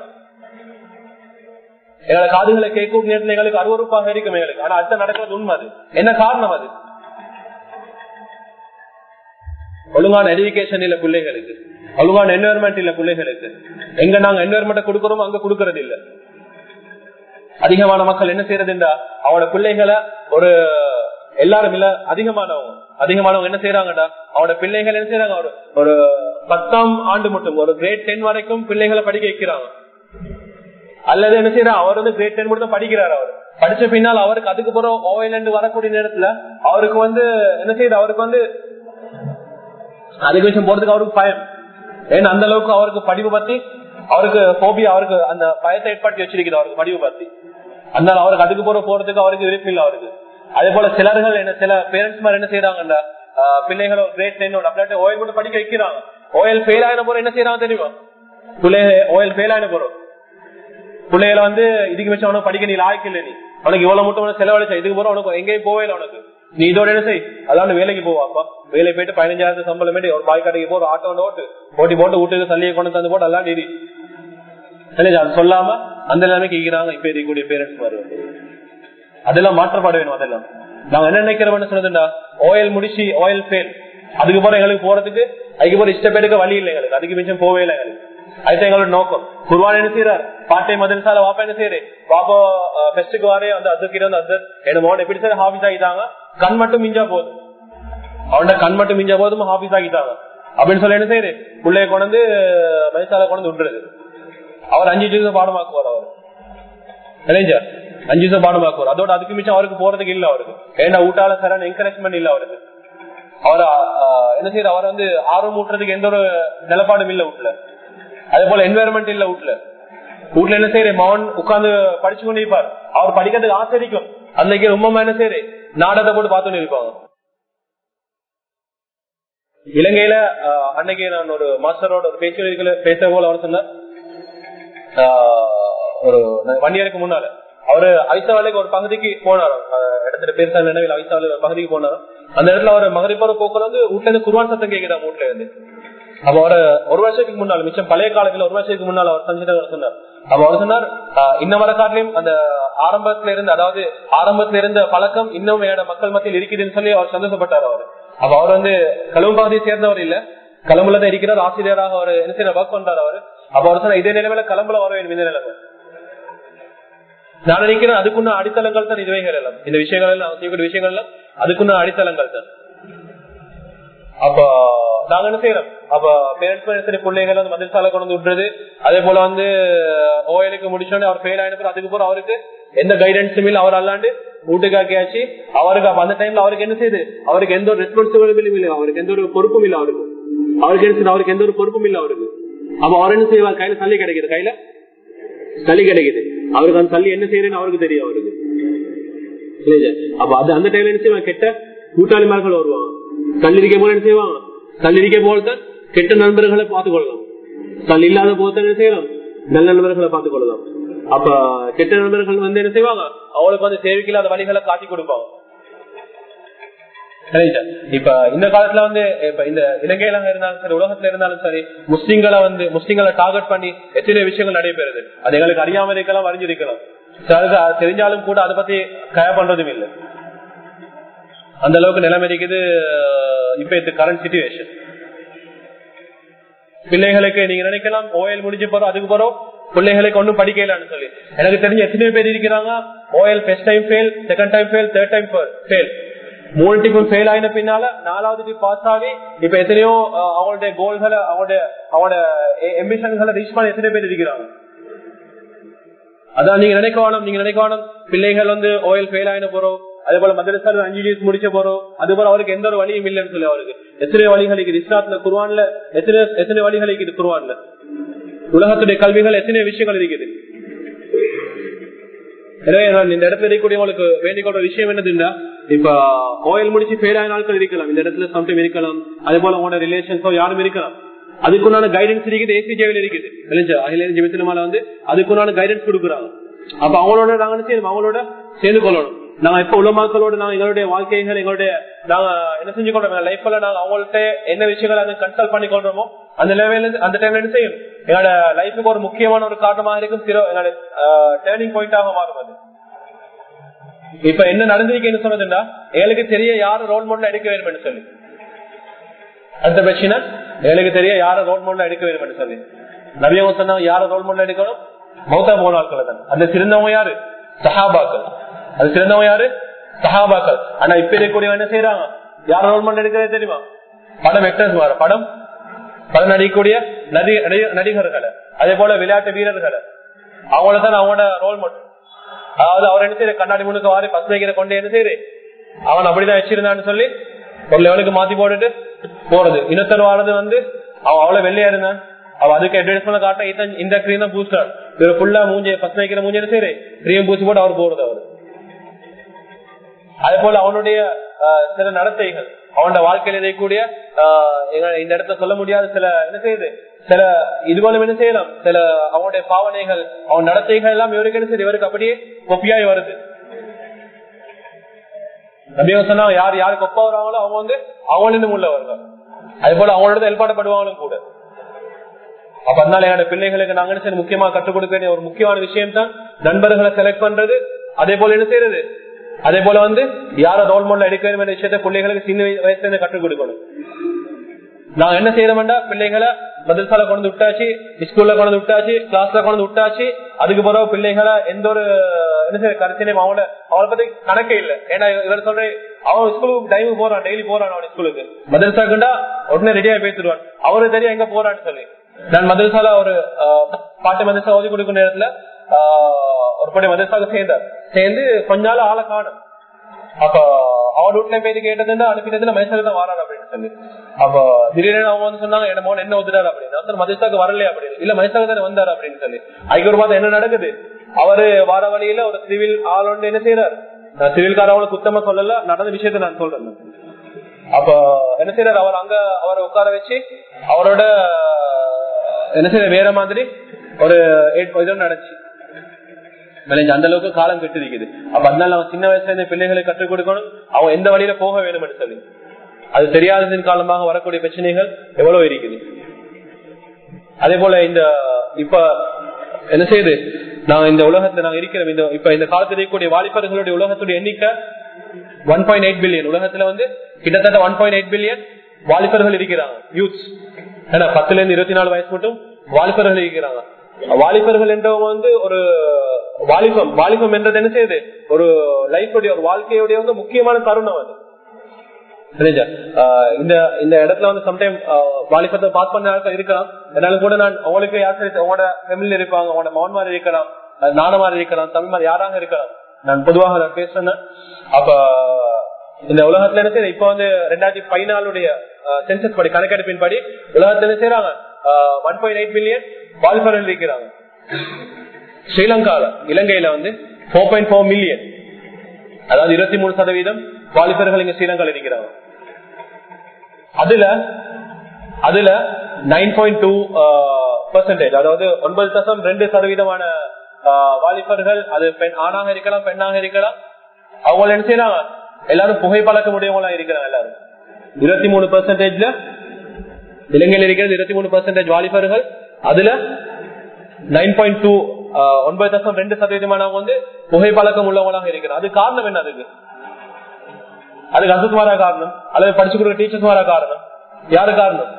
எங்களை காதுகளை கேட்கும் நேரத்தில் எங்களுக்கு அருவறுப்பாக இருக்கும் எங்களுக்கு. ஆனா அடுத்த நடக்கிறது உண்மை அது. என்ன காரணம் அது? ஒழுங்கான எஜுகேஷன் இல்ல பிள்ளைகளுக்கு. ஒழுங்கான என்வரன்மெண்ட் இல்ல பிள்ளைகளுக்கு. எங்க நாங்க என்வரன்மெண்ட் கொடுக்கறோமோ அங்க கொடுக்கறது இல்ல. அதிகமான மக்கள் என்ன செய்யறதுண்டா அவனோட பிள்ளைகளை ஒரு எல்லாரும் இல்ல அதிகமானவங்க. அதிகமானவங்க என்ன செய்யறாங்கடா அவனோட பிள்ளைகள் என்ன செய்யறாங்க ஒரு ஒரு பத்தாம் ஆண்டு மட்டும் ஒரு கிரேட் டென் வரைக்கும் பிள்ளைகளை படிக்க வைக்கிறாங்க. அல்லது என்ன செய்யறாரு அவர் வந்து கிரேட் டென் மட்டும் படிக்கிறார் அவர். படிச்ச பின்னால் அவருக்கு அதுக்கு பிறகு ஓவைலண்ட் வரக்கூடிய நேரத்துல அவருக்கு வந்து என்ன செய்யுது அவருக்கு வந்து அதுக்கு விஷயம் போறதுக்கு அவருக்கு பயம். ஏன்னா அந்த அளவுக்கு அவருக்கு படிவு பத்தி அவருக்கு போபியா அவருக்கு அந்த பயத்தை ஏற்படுத்தி வச்சிருக்கிறது அவருக்கு படிவு பத்தி. அதனால அவருக்கு அதுக்கு போற போறதுக்கு அவருக்கு விருப்பம் இல்லை அவருக்கு. அதே போல சிலர்கள் என்ன சில பேரண்ட்ஸ் மாதிரி என்ன செய்யறாங்கல்ல ஆஹ் பிள்ளைகளை கிரேட் டென் அப்படின்ட்டு ஓயில் மட்டும் படிக்க வைக்கிறாங்க. ஓயில் ஃபெயில் ஆயின போற என்ன செய்யறாங்க தெரியுமா? பிள்ளைய ஓயில் ஃபெயில் ஆகின போறோம் பிள்ளைகளை வந்து இதுக்கு வச்சு அவனுக்கு படிக்க நீ லாய்க்கு இல்லை நீ. உனக்கு இவ்வளவு மட்டும் செலவழிச்சா இதுக்கு போற உனக்கு எங்கேயும் போவே இல்லை உனக்கு நீ இதோட என்ன செய்? அதான் வேலைக்கு போவாப்பா வேலை போயிட்டு பதினஞ்சாயிரத்து சம்பளம் வேண்டி ஒரு பாய் கடைக்கு போ ஒரு ஆட்டோ ஓட்டு ஓட்டி போட்டு வீட்டுக்கு சல்லியை கொண்டு தந்து போட்டு எல்லாம் நீதி அது சொல்லாம அந்த நிலைமைக்கு இருக்கிறாங்க இப்ப இருக்கக்கூடிய பேரண்ட்ஸ் மாதிரி அதெல்லாம் மாற்றப்பட வேணும் அதெல்லாம். நாங்க என்ன நினைக்கிறோம்னு சொன்னதுண்டா? ஓயில் முடிச்சு ஓயில் ஃபேல் அதுக்கு போற எங்களுக்கு போறதுக்கு அதுக்கு போற இஷ்டப்பேருக்கு வழி இல்லை எங்களுக்கு. அதுக்கு மிச்சம் போவே இல்லை எங்களுக்கு. அதுதான் எங்களோட நோக்கம். குருவான் என்ன செய்யறார் பாட்டை மதன்சால வாப்பா என்ன செய்யறேன் பாப்பா பெஸ்டுக்கு வாரே வந்து அதுக்கு வந்து அது என்ன மோட எப்படி சார் ஹாபிஸ் ஆகிட்டாங்க கண் மட்டும் மிஞ்சா போதும். அவனோட கண் மட்டும் மிஞ்சா போதும் ஹாபீஸ் ஆகிட்டாங்க. அப்படின்னு சொல்லி என்ன செய்யுது? பிள்ளைய கொண்டு வயசால கொண்டு விட்டுறது அவர் அஞ்சு ஜூஸ் பாடமாக்குவார் அவர். இளைஞர் அஞ்சு வருஷம் பாடமாக்குவார். அதோட அதுக்கு மிச்சம் அவருக்கு போறதுக்கு இல்ல அவருக்கு. ஏன்னா ஊட்டால சரண் என்கரேஜ்மெண்ட் இல்ல அவருக்கு. அவர் என்ன செய்யற அவர் வந்து ஆர்வம் ஊட்டுறதுக்கு எந்த ஒரு நிலப்பாடும் இல்ல வீட்டுல அதே போல என்வாயர்மெண்ட் இல்ல வீட்டுல வீட்டுல என்ன செய்யறேன் மவன் உட்கார்ந்து படிச்சு கொண்டிருப்பார் அவர் படிக்கிறதுக்கு ஆசரிக்கும் அன்னைக்கு ரொம்ப என்ன செய்யறேன் நாடகத்தை போட்டு பார்த்துன்னு இருப்பாங்க. இலங்கையில அன்னைக்கு நான் ஒரு மாஸ்டரோட ஒரு பேச்சு பேச போல அவர் சொன்னார். ஆஹ், ஒரு வண்டியருக்கு முன்னால. அவரு ஐசாவிலுக்கு ஒரு பகுதிக்கு போனார். இடத்துல பேச நினைவில் ஐசாவில ஒரு பகுதிக்கு போனார். அந்த இடத்துல அவர் மகரிப்பார போக்குறது வந்து வீட்டுல இருந்து குருவான் சத்தம் கேக்குதா வீட்டுல இருந்து. அவர் ஒரு வருஷத்துக்கு முன்னால் மிச்சம் பழைய காலத்துல ஒரு வருஷத்துக்கு முன்னால் அவர் சஞ்சிதர் சொன்னார். அவர் சொன்னார் இன்ன வர காட்டிலும் அந்த ஆரம்பத்துல இருந்து அதாவது ஆரம்பத்துல இருந்த பழக்கம் இன்னும் மக்கள் மத்தியில் இருக்குதுன்னு சொல்லி அவர் சந்தோஷப்பட்டார் அவர். அப்ப அவர் வந்து கழுவு பகுதியை சேர்ந்தவர் இல்ல. கலம்புல தான் இருக்கிறார் ஆசிரியராக அவர் என்ன செய்ய ஒர்க் பண்றாரு அவரு. அப்ப அவர் சொன்ன இதே நிலைமையில கலம்புல வர வேண்டும் இந்த நிலைமை. நான் நினைக்கிறேன் அதுக்குள்ள அடித்தளங்கள் தான் இதுவே இந்த விஷயங்கள் எல்லாம் செய்யக்கூடிய விஷயங்கள் எல்லாம் அதுக்குன்னு அடித்தளங்கள் தான். அப்ப நாங்க என்ன செய்யறோம்? அப்ப பேரண்ட்ஸ் சரி பிள்ளைகள் வந்து மதிர்சாலை கொண்டு விட்டுறது. அதே போல வந்து ஓயலுக்கு முடிச்சோடனே அவர் ஃபெயில் ஆயினப்போ அதுக்கு போற அவருக்கு எந்த கைடன்ஸும் இல்லை. அவர் அல்லாண்டு வீட்டுக்காக்கியாச்சு அவருக்கு அந்த டைம்ல அவருக்கு என்ன செய்யுது அவருக்கு எந்த ஒரு ரெஸ்பான்சிபிலிட்டியும் இல்லை. அவருக்கு எந்த ஒரு பொறுப்பும் இல்ல அவருக்கு. அவருக்கு என்ன அவருக்கு எந்த ஒரு பொறுப்பும் இல்ல அவருக்கு. அப்ப அவர் என்ன செய்வார்? கையில தள்ளி கிடைக்குது. கையில தள்ளி கிடைக்குது. அவருக்கு அந்த தள்ளி என்ன செய்யறேன்னு அவருக்கு தெரியும் அவருக்கு. அப்ப அது அந்த டைம்ல என்ன செய்வாங்க கெட்ட கூட்டாளிமார்கள் வருவாங்க. கல்லூரிக்க போல என்ன செய்வான்? கல்லூரிக்க போல்தான் கெட்ட நண்பர்களை பார்த்துக் கொள்ளலாம் இல்லாத போது என்ன செய்யலாம் நல்ல நண்பர்களை பார்த்துக் கொள்ளலாம் அப்ப கெட்ட நண்பர்கள் வந்து என்ன செய்வாங்க? அவளுக்கு வந்து தேவைக்கில்லாத வழிகளை காட்டி கொடுப்பாங்க இப்ப இந்த காலத்துல வந்து இப்ப இந்த இலங்கையில இருந்தாலும் சரி உலகத்துல இருந்தாலும் சரி முஸ்லிம்களை வந்து முஸ்லிம்களை டார்கெட் பண்ணி எத்தனை விஷயங்கள் நடைபெறுது. அது எங்களுக்கு அறியாமல் இருக்கலாம் அறிஞ்சிருக்கலாம். தெரிஞ்சாலும் கூட அதை பத்தி கய பண்றதும் இல்லை. அந்த அளவுக்கு நிலைமை இருக்குது இப்ப இது கரண்ட் சுச்சுவேஷன் பிள்ளைகளுக்கு நீங்க நினைக்கலாம் ஓஎல் முடிஞ்சு போறோம் அதுக்கு போறோம் பிள்ளைகளுக்கு ஒன்னும் படிக்கலான்னு சொல்லி. எனக்கு தெரிஞ்ச எத்தனை பேர் இருக்கிறாங்க OL first time fail second time fail third time fail மூணு டிப்பும் ஃபெயில் ஆயின பின்னால நாலாவது பாஸ் ஆகி இப்ப எத்தனையோ அவங்களுடைய கோல்களை அவங்களுடைய அவங்களோட எம்பிஷன்களை ரீச் பண்ண எத்தனை பேர் இருக்கிறாங்க. அதான் நீங்க நினைக்க வேணும் நீங்க நினைக்க வேணும் பிள்ளைகள் வந்து ஓயில் ஃபெயில் ஆயின போறோம் அதே போல மதரசால அஞ்சு இயர்ஸ் முடிச்ச போறோம். அது போல அவருக்கு எந்த ஒரு வழியும் இல்லைன்னு சொல்லி அவருக்கு. எத்தனை வழிகள் இருக்குது இஸ்லாத்துல குருவான்ல எத்தனை எத்தனை வழிகள் இருக்குது குருவான்ல உலகத்துடைய கல்விகள் எத்தனை விஷயங்கள் இருக்குது? எனவே நான் இந்த இடத்துல இருக்கக்கூடியவங்களுக்கு வேண்டிக் கொண்ட விஷயம் என்னதுன்னா இப்ப கோயில் முடிச்சு பேராய நாட்கள் இருக்கலாம். இந்த இடத்துல சம்டைம் இருக்கலாம். அதே போல உங்களோட ரிலேஷன்ஸோ யாரும் இருக்கலாம். அதுக்குண்டான கைடன்ஸ் இருக்குது ஏசிஜேவில் இருக்குது. அகில ஜெமித்தினமால வந்து அதுக்குண்டான கைடன்ஸ் கொடுக்குறாங்க. அப்ப அவங்களோட நாங்க அவங்களோட சேர்ந்து கொள்ளணும் நாங்க இப்ப உலமாக்களோட நாங்க எங்களுடைய வாழ்க்கைகள் எங்களுடைய நாங்க என்ன செஞ்சு கொண்டோம் லைஃப்ல நாங்க அவங்கள்ட்ட என்ன விஷயங்கள் அதை கன்சல்ட் பண்ணி கொண்டோமோ அந்த லெவல அந்த டைம்ல என்ன செய்யும்? எங்களோட லைஃபுக்கு ஒரு முக்கியமான ஒரு காரணமாக இருக்கும் சிறு எங்களோட டேர்னிங் பாயிண்டாக மாறும் அது. இப்ப என்ன நடந்திருக்குன்னு சொன்னதுண்டா? எங்களுக்கு தெரிய யாரு ரோல் மாடல் எடுக்க வேண்டும் சொல்லி. அந்த பிரச்சனை எங்களுக்கு தெரிய யார ரோல் மாடல் எடுக்க வேண்டும் சொல்லி. நவியவங்க சொன்னாங்க யார ரோல் மாடல் எடுக்கணும்? மௌத்தா போன தான் அந்த சிறந்தவங்க யாரு? சஹாபாக்கள். அது சிறந்தவங்க யாரு? சகாபாக்கள் ஆனா இப்ப இருக்கக்கூடிய என்ன செய்யறாங்க யார் ரோல் மாடல் எடுக்கிறதே தெரியுமா? படம் எக்டர்ஸ் வர படம்? படம் நடிக்கக்கூடிய நடிகர்களை. அதே போல விளையாட்டு வீரர்களை. அவங்கள தான் அவங்களோட ரோல் மாடல் அதாவது அவர் என்ன செய்யற கண்ணாடி முழுக்க வாரி பசுமைக்கிற கொண்டு என்ன செய்யறது அவன் அப்படிதான் வச்சிருந்தான்னு சொல்லி ஒரு லெவலுக்கு மாத்தி போட்டுட்டு போறது. இன்னொருத்தர் வாரது வந்து அவன் அவ்வளவு வெள்ளையா இருந்தான். அவ அதுக்கு அட்வர்டைஸ்மெண்ட் காட்ட இந்த கிரீம் தான் பூஸ்டர் இவர் ஃபுல்லா மூஞ்சி பசுமைக்கிற வைக்கிற மூஞ்சி என்ன செய்யறது கிரீம் பூசி போட்டு அவர் போறது அவரு. அதே போல அவனுடைய சில நடத்தைகள் அவனோட வாழ்க்கையில் இருக்கக்கூடிய ஆஹ், இந்த இடத்த சொல்ல முடியாத சில என்ன செய்யுது? சில இதுபோல என்ன செய்யலாம்? சில அவனுடைய பாவனைகள் அவன் நடத்தைகள் எல்லாம் இவருக்கு என்ன செய்யுது? இவருக்கு அப்படியே கொப்பியாய் வருது. சொன்னா யார் யாருக்கு ஒப்பா வராங்களோ அவங்க வந்து உள்ள வருவாங்க அதே போல அவங்களோட செயல்பாடுபடுவாங்களும் கூட. அப்ப அதனால என்னோட பிள்ளைகளுக்கு நாங்க என்ன செய்ய முக்கியமா கற்றுக் கொடுக்க வேண்டிய ஒரு முக்கியமான விஷயம் தான் நண்பர்களை செலக்ட் பண்றது. அதே போல என்ன செய்யறது? அதே போல வந்து யார ரோல் மாடல் எடுக்க வேண்டிய விஷயத்த பிள்ளைகளுக்கு சின்ன வயசுல இருந்து கற்றுக் கொடுக்கணும். நான் என்ன செய்யறோம்டா? பிள்ளைகளை மதரசால கொண்டு விட்டாச்சு ஸ்கூல்ல கொண்டு விட்டாச்சு கிளாஸ்ல கொண்டு விட்டாச்சு. அதுக்கு பிறகு பிள்ளைகளை எந்த ஒரு என்ன செய்ய கருத்தினையும் அவங்கள அவளை பத்தி கணக்கே இல்ல. ஏன்னா இவர் சொல்றேன் அவன் ஸ்கூலுக்கு டைம் போறான் டெய்லி போறான் அவன் ஸ்கூலுக்கு மதரசாக்குண்டா உடனே ரெடியா பேசிடுவான். அவரு தெரியும் எங்க போறான்னு சொல்லி. நான் மதரசால ஒரு ஆஹ், பாட்டு மதரசா ஓதி கொடுக்கும் நேரத்துல ஒரு படி மதரசாவுக்கு சேர்ந்தார். சேர்ந்து கொஞ்ச நாள் ஆளை காணும். அப்ப அவன் வீட்டுல போய் கேட்டதுன்னா அனுப்பினதுல மைசூர் தான் வராரு அப்படின்னு சொல்லி. அப்ப திடீர்னு அவங்க வந்து சொன்னாங்க என்ன மோன் என்ன ஒத்துட்டாரு? அப்படின்னு. அத்தர் மதிசாக்கு வரலையா அப்படின்னு. இல்ல மைசூர் தானே வந்தாரு அப்படின்னு சொல்லி. அதுக்கு ஒரு மாதம் என்ன நடக்குது? அவரு வார வழியில ஒரு சிவில் ஆளோண்டு என்ன செய்யறாரு நான் சிவில்காரவங்களை குத்தமா சொல்லல நடந்த விஷயத்த நான் சொல்றேன். அப்ப என்ன செய்யறாரு அவர் அங்க அவரை உட்கார வச்சு அவரோட என்ன செய்யற வேற மாதிரி ஒரு இது நடந்துச்சு. விளைஞ்சு அந்த அளவுக்கு காலம் கெட்டு இருக்குது அப்ப அதனால அவன் சின்ன வயசுல இருந்த பிள்ளைகளை கற்றுக் கொடுக்கணும். அவன் எந்த வழியில போக வேண்டும் என்று சொல்லி. அது தெரியாததின் காலமாக வரக்கூடிய பிரச்சனைகள் எவ்வளவு இருக்குது. அதே போல இந்த இப்ப என்ன செய்யுது நான் இந்த உலகத்துல நாங்க இருக்கிறோம் இந்த இப்ப இந்த காலத்தில் இருக்கக்கூடிய வாலிபர்களுடைய உலகத்துடைய எண்ணிக்கை ஒன் பாயிண்ட் எயிட் பில்லியன் உலகத்துல வந்து கிட்டத்தட்ட ஒன் பாயிண்ட் எயிட் பில்லியன் வாலிபர்கள் இருக்கிறாங்க. யூத்ஸ் ஏன்னா பத்துல இருந்து இருபத்தி நாலு வயசு மட்டும் வாலிபர்கள் இருக்கிறாங்க. வாலிபர்கள் என்றவங்க வந்து ஒரு வாலிபம் வாலிபம் என்றது என்ன செய்யுது? ஒரு லைஃபுடைய ஒரு வாழ்க்கையுடைய வந்து முக்கியமான தருணம் அது. இந்த இந்த இடத்துல வந்து சம்டைம் வாலிபத்தை பாஸ் பண்ண ஆட்கள் இருக்கலாம். என்னாலும் கூட நான் உங்களுக்கு யாரும் அவங்களோட ஃபேமிலியில் இருப்பாங்க அவங்களோட மகன் மாதிரி இருக்கலாம் நானமாரி இருக்கலாம் தமிழ் மாதிரி யாராக இருக்கலாம். நான் பொதுவாக நான் பேசுறேன் அப்ப இந்த உலகத்துல என்ன செய்ய இப்ப வந்து ரெண்டாயிரத்தி பதினாலுடைய சென்சஸ் படி கணக்கெடுப்பின் படி உலகத்துல என்ன செய்யறாங்க ஒன் பாயிண்ட் எயிட் மில்லியன் வாலிபர்கள் இருக்கிறாங்க. ஸ்ரீலங்கால இலங்கையில வந்து போர் பாயிண்ட் போர் மில்லியன் அதாவது இருபத்தி மூணு சதவீதம் வாலிபர்கள் இங்க ஸ்ரீலங்கால இருக்கிறாங்க. அதுல அதுல நைன் பாயிண்ட் டூ பர்சன்டேஜ் அதாவது ஒன்பது தசம் ரெண்டு சதவீதமான வாலிபர்கள் அது பெண் ஆணாக இருக்கலாம் பெண்ணாக இருக்கலாம் அவங்க என்ன செய்யறாங்க எல்லாரும் பழக்க முடியவங்களா இருக்கிறாங்க எல்லாரும். இருபத்தி மூணு பெர்சன்டேஜ்ல இலங்கையில் இருக்கிறது இருபத்தி மூணு பெர்சன்டேஜ் வாலிபர்கள் அதுல நைன் பாயிண்ட் டூ ஒன்பது தசம் ரெண்டு சதவீதமானவங்க வந்து புகை பழக்கம் உள்ளவங்களாக இருக்கிறார் அது காரணம் என்ன அதுக்கு? அதுக்கு அசத்துமாரா காரணம்? அல்லது படிச்சு கொடுக்குற டீச்சர்ஸ் மாரா காரணம்? யாரு காரணம்?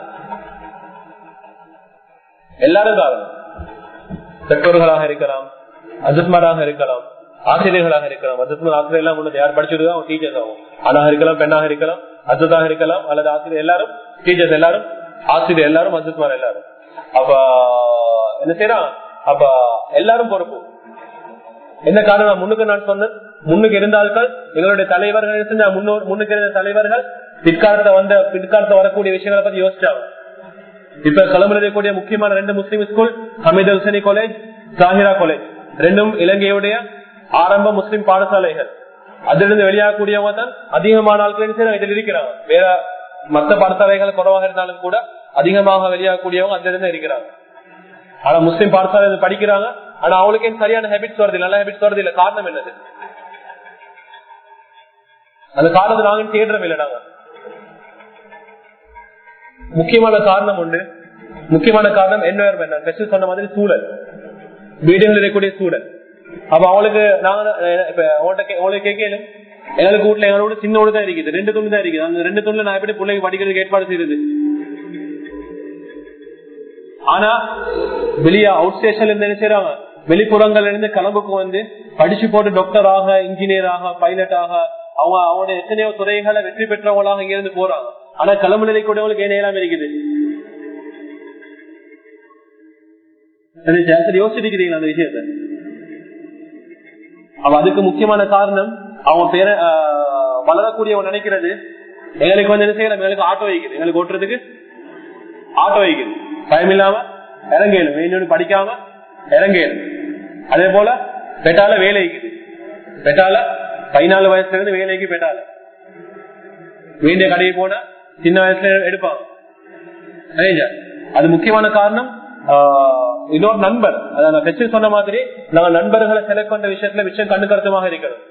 எல்லாரும் காரணம். பெற்றோர்களாக இருக்கலாம் அசத்மாராக இருக்கலாம் ஆசிரியர்களாக இருக்கலாம். அசத்மார் ஆசிரியர் எல்லாம் உள்ளது. யார் படிச்சிருக்கோ அவங்க டீச்சர்ஸ் ஆகும். ஆணாக இருக்கலாம் பெண்ணாக இருக்கலாம் அசத்தாக இருக்கலாம் அல்லது ஆசிரியர் எல்லாரும் டீச்சர்ஸ் எல்லாரும் ஆசிரியர் எல்லாரும் அசத்மார் எல்லாரும். அப்ப என்ன செய்யறான்? அப்ப எல்லாரும் பொறுப்பு. என்ன காரணம்? முன்னுக்கு நான் சொன்னேன். முன்னுக்கு இருந்தார்கள். எங்களுடைய தலைவர்கள் முன்னோர் முன்னுக்கு இருந்த தலைவர்கள் பிற்காலத்தை வந்த பிற்காலத்தை வரக்கூடிய விஷயங்களை பத்தி யோசிச்சாங்க. இப்ப கலமுறையக்கூடிய முக்கியமான ரெண்டு Muslim school Hameed Husseini college Zahira college ரெண்டும் இலங்கையுடைய ஆரம்ப முஸ்லிம் பாடசாலைகள். அதிலிருந்து வெளியாகக்கூடியவங்க தான் அதிகமான ஆட்கள் இதில் இருக்கிறாங்க. வேற மத்த பாடசாலைகள் குறைவாக இருந்தாலும் கூட அதிகமாக வெளியாகக்கூடியவங்க அதிலிருந்து இருக்கிறாங்க. ஆனா முஸ்லிம் இது படிக்கிறாங்க. ஆனா அவளுக்கு சரியான ஹேபிட்ஸ் வருது நல்ல ஹேபிட்ஸ் வருது இல்ல காரணம் என்னது? அந்த காரணத்தை நாங்க தேடுறோம் இல்ல நாங்க. முக்கியமான காரணம் உண்டு முக்கியமான காரணம் என்ன சொன்ன மாதிரி சூழல். வீடுகள் இருக்கக்கூடிய சூழல். அப்ப அவளுக்கு நாங்க இப்ப அவங்களுக்கு கேட்கலும் எங்களுக்கு வீட்டுல எங்களோட சின்ன தான் இருக்குது. ரெண்டு துணி தான் இருக்குது. அந்த ரெண்டு துணில நான் எப்படி பிள்ளைக்கு படிக்கிறதுக்கு ஏற்பாடு செய்யுது ஆனா வெளியே அவுட் ஸ்டேஷன்ல இருந்து என்ன செய்யறாங்க வெளிப்புறங்கள்ல இருந்து கிளம்புக்கு வந்து படிச்சு போட்டு டாக்டராக இன்ஜினியராக பைலட்டாக அவங்க அவனோட எத்தனையோ துறைகளை வெற்றி பெற்றவங்களாக இங்க இருந்து போறாங்க. ஆனா கிளம்பு நிலை கூடவங்களுக்கு என்ன எல்லாம் இருக்குது? யோசிச்சிருக்கிறீங்களா அந்த விஷயத்த? அவ அதுக்கு முக்கியமான காரணம் அவன் பேர வளரக்கூடியவன் நினைக்கிறது எங்களுக்கு வந்து என்ன செய்யலாம்? எங்களுக்கு ஆட்டோ வைக்குது. எங்களுக்கு ஓட்டுறதுக்கு ஆட்டோ வைக்குது. பயம் இல்லாம இறங்கணும் இன்னொன்னு படிக்காம இறங்கணும் அதே போல பெட்டால வேலைக்குது பெட்டால பதினாலு வயசுல இருந்து வேலைக்கு பெட்டால. வேண்டிய கடையை போனா சின்ன வயசுல எடுப்பாங்க. அது முக்கியமான காரணம் இன்னொரு நண்பர். நான் சொன்ன மாதிரி நாங்கள் நண்பர்களை செலக்ட் பண்ற விஷயத்துல விஷயம் கண்ணு கருத்துமாக இருக்கிறோம்.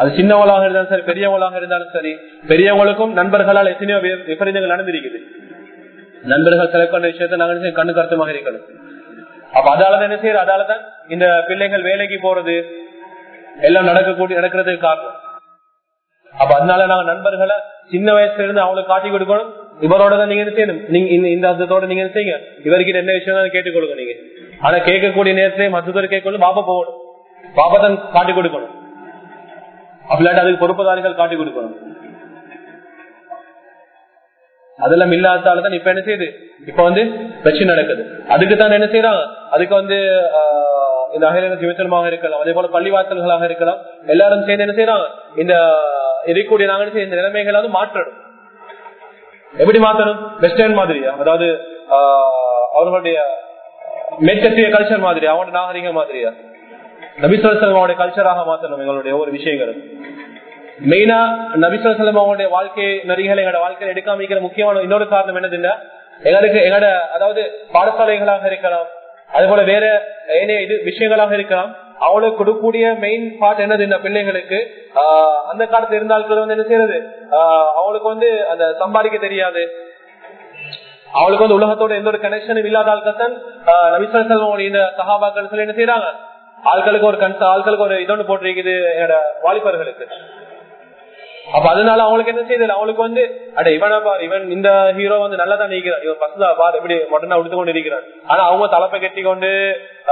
அது சின்னவளாக இருந்தாலும் சரி பெரியவங்களாக இருந்தாலும் சரி பெரியவங்களுக்கும் நண்பர்களால் எத்தனையோ விபரீதங்கள் நடந்திருக்குது. நண்பர்கள் செலக்ட் பண்ற விஷயத்த நாங்க கண்ணு கருத்துமாக இருக்கணும். அப்ப அதாலதான் என்ன செய்யற அதாலதான் இந்த பிள்ளைகள் வேலைக்கு போறது எல்லாம் நடக்கக்கூடிய நடக்கிறதுக்கு காரணம். அப்ப அதனால நாங்க நண்பர்களை சின்ன வயசுல இருந்து அவங்களுக்கு காட்டி கொடுக்கணும். இவரோட தான் நீங்க என்ன செய்யணும்? நீங்க இந்த அர்த்தத்தோட நீங்க செய்யுங்க? இவர்கிட்ட என்ன விஷயம் கேட்டுக் கேட்டுக்கொள்ளுங்க நீங்க. ஆனா கேட்கக்கூடிய நேரத்திலே மத்தத்தோட கேட்கணும் பாப்பா போகணும். பாப்பா தான் காட்டி கொடுக்கணும். அப்படிலாட்டி அதுக்கு பொறுப்புதாரிகள் காட்டி கொடுக்கணும். அதெல்லாம் இல்லாதாலதான் இப்ப என்ன செய்யுது? இப்ப வந்து பிரச்சனை நடக்குது. அதுக்கு தான் என்ன செய்யறாங்க அதுக்கு வந்து இந்த அகில ஜீவித்தனமாக இருக்கலாம் அதே போல பள்ளிவாசல்களாக இருக்கலாம். எல்லாரும் சேர்ந்து என்ன செய்யறாங்க இந்த இருக்கக்கூடிய நாங்க இந்த நிலைமைகளை வந்து மாற்றணும். எப்படி மாத்தணும்? வெஸ்டர்ன் மாதிரியா அதாவது ஆஹ், அவர்களுடைய மேற்கத்திய கல்ச்சர் மாதிரி அவனோட நாகரிக மாதிரியா? நபிசுவசலமாவுடைய கல்ச்சராக மாத்தணும் எங்களுடைய ஒவ்வொரு விஷயங்களும். மெயினா நபிசுவசலம் அவங்களுடைய வாழ்க்கை நெறிகளை எங்களோட வாழ்க்கையில எடுக்காம இருக்கிற முக்கியமான இன்னொரு காரணம் என்னதுன்னா எங்களுக்கு எங்களோட அதாவது பாடசாலைகளாக இருக்கலாம் அது போல வேற ஏனைய இது விஷயங்களாக இருக்கலாம் அவளுக்கு கொடுக்கக்கூடிய மெயின் பார்ட் என்னது இந்த பிள்ளைகளுக்கு அந்த காலத்துல இருந்த ஆட்கள் வந்து என்ன செய்யறது? ஆஹ் வந்து அந்த சம்பாதிக்க தெரியாது. அவளுக்கு வந்து உலகத்தோட எந்த ஒரு கனெக்ஷனும் இல்லாத ஆட்கள் தான் நபிசல் செல்வங்களுடைய இந்த சகாபாக்கள் சொல்லி என்ன செய்யறாங்க ஆட்களுக்கு ஒரு கன்ச ஆட்களுக்கு ஒரு இதொன்று போட்டிருக்குது என்னோட வாலிபர்களுக்கு. அப்ப அதனால அவங்களுக்கு என்ன செய்யுது அவங்களுக்கு வந்து அட இவனா பார் இவன் இந்த ஹீரோ வந்து நல்லா தான் நிற்கிறான் இவன் பஸ் பார் எப்படி மொட்டனா உடுத்து கொண்டு இருக்கிறான் ஆனா அவங்க தலைப்பை கட்டி கொண்டு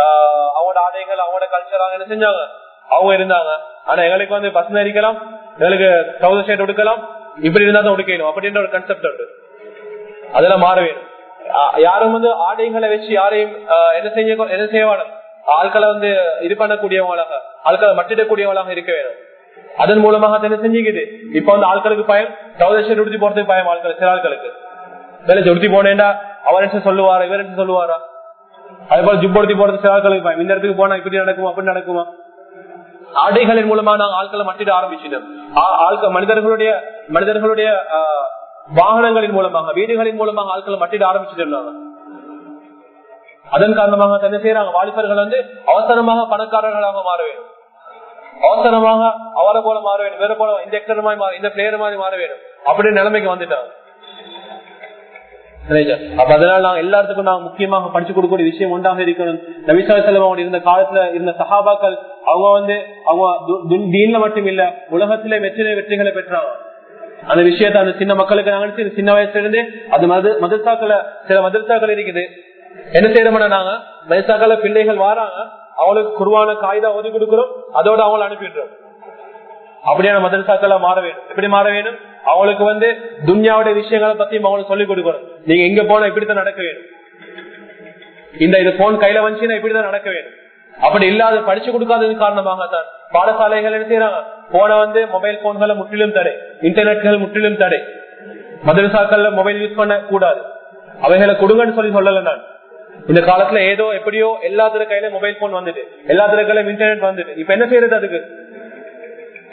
ஆஹ் அவங்களோட ஆடைகள் அவங்களோட கல்ச்சராக என்ன செஞ்சாங்க? அவங்க இருந்தாங்க. ஆனா எங்களுக்கு வந்து பஸ் அடிக்கலாம் எங்களுக்கு தௌசண்ட் ஷேட் உடுக்கலாம். இப்படி இருந்தா தான் உடுக்கணும். அப்படின்ற ஒரு கன்செப்ட் உண்டு. அதெல்லாம் மாற வேணும். யாரும் வந்து ஆடைகளை வச்சு யாரையும் என்ன செய்ய என்ன செய்ய ஆட்களை வந்து இது பண்ணக்கூடியவங்களாக ஆட்களை மட்டிடக்கூடியவங்களாக இருக்க வேணும். அதன் மூலமாக என்ன செஞ்சுக்குது? இப்ப வந்து ஆட்களுக்கு பயம் சௌதேஷன் உடுத்தி போறதுக்கு பயம் ஆட்கள் சில ஆட்களுக்கு. வேலை உடுத்தி போனேன்டா அவர் என்ன சொல்லுவாரா இவர் என்ன சொல்லுவாரா? அதே போல ஜிப்படுத்தி போறது சில ஆட்களுக்கு பயம். இந்த இடத்துக்கு போனா இப்படி நடக்குமா அப்படி நடக்குமா? ஆடைகளின் மூலமா நாங்க ஆட்களை மட்டிட ஆரம்பிச்சிட்டோம். ஆட்கள் மனிதர்களுடைய மனிதர்களுடைய ஆஹ், வாகனங்களின் மூலமாக வீடுகளின் மூலமாக ஆட்களை மட்டிட ஆரம்பிச்சிட்டு அதன் காரணமாக என்ன செய்யறாங்க? வாலிபர்கள் வந்து அவசரமாக பணக்காரர்களாக மாற வேண்டும். அவசரமாக அவரை போல மாற வேண்டும் வேற போல இந்த எக்டர் மாதிரி இந்த பிளேயர் மாதிரி மாற வேண்டும். அப்படி நிலைமைக்கு வந்துட்டாங்க அப்ப அதனால நாங்க எல்லாத்துக்கும் நாங்க முக்கியமாக படிச்சு கொடுக்கக்கூடிய விஷயம் ஒன்றாக இருக்கணும் நபிசா செல்வம் இருந்த காலத்துல இருந்த சஹாபாக்கள் அவங்க வந்து அவங்க தீன்ல மட்டும் இல்ல உலகத்திலே வெற்றி வெற்றிகளை பெற்றாங்க. அந்த விஷயத்த அந்த சின்ன மக்களுக்கு நாங்க சின்ன வயசுல இருந்து அது மது மதரசாக்கள சில மதரசாக்கள் இருக்குது. என்ன செய்யறோம்னா நாங்க மதரசாக்கள பிள்ளைகள் வாராங்க. அவளுக்கு குருவான காய்தா ஒதுக்கி கொடுக்கிறோம் அதோட அவளை அனுப்பிடுறோம் அப்படியான மதரசாக்கள மாற வேணும் எப்படி மாற வேணும்? அவளுக்கு வந்து துன்யாவுடைய விஷயங்களை பத்தியும் அவளுக்கு சொல்லிக் கொடுக்கணும். நீங்க எங்க போனா இப்படித்தான் நடக்க வேணும். இந்த இது போன் கையில வந்துச்சுன்னா இப்படிதான் நடக்க வேணும். அப்படி இல்லாத படிச்சு கொடுக்காதது காரணமாக தான் பாடசாலைகள் என்ன செய்யறாங்க போன வந்து மொபைல் போன்களை முற்றிலும் தடை. இன்டர்நெட்கள் முற்றிலும் தடை. மதரசாக்கள்ல மொபைல் யூஸ் பண்ண கூடாது அவைகளை கொடுங்கன்னு சொல்லி சொல்லல நான். இந்த காலத்துல ஏதோ எப்படியோ எல்லாத்துல கையில மொபைல் போன் வந்துட்டு எல்லாத்துல கையில இன்டர்நெட் வந்துட்டு. இப்ப என்ன செய்யறது அதுக்கு?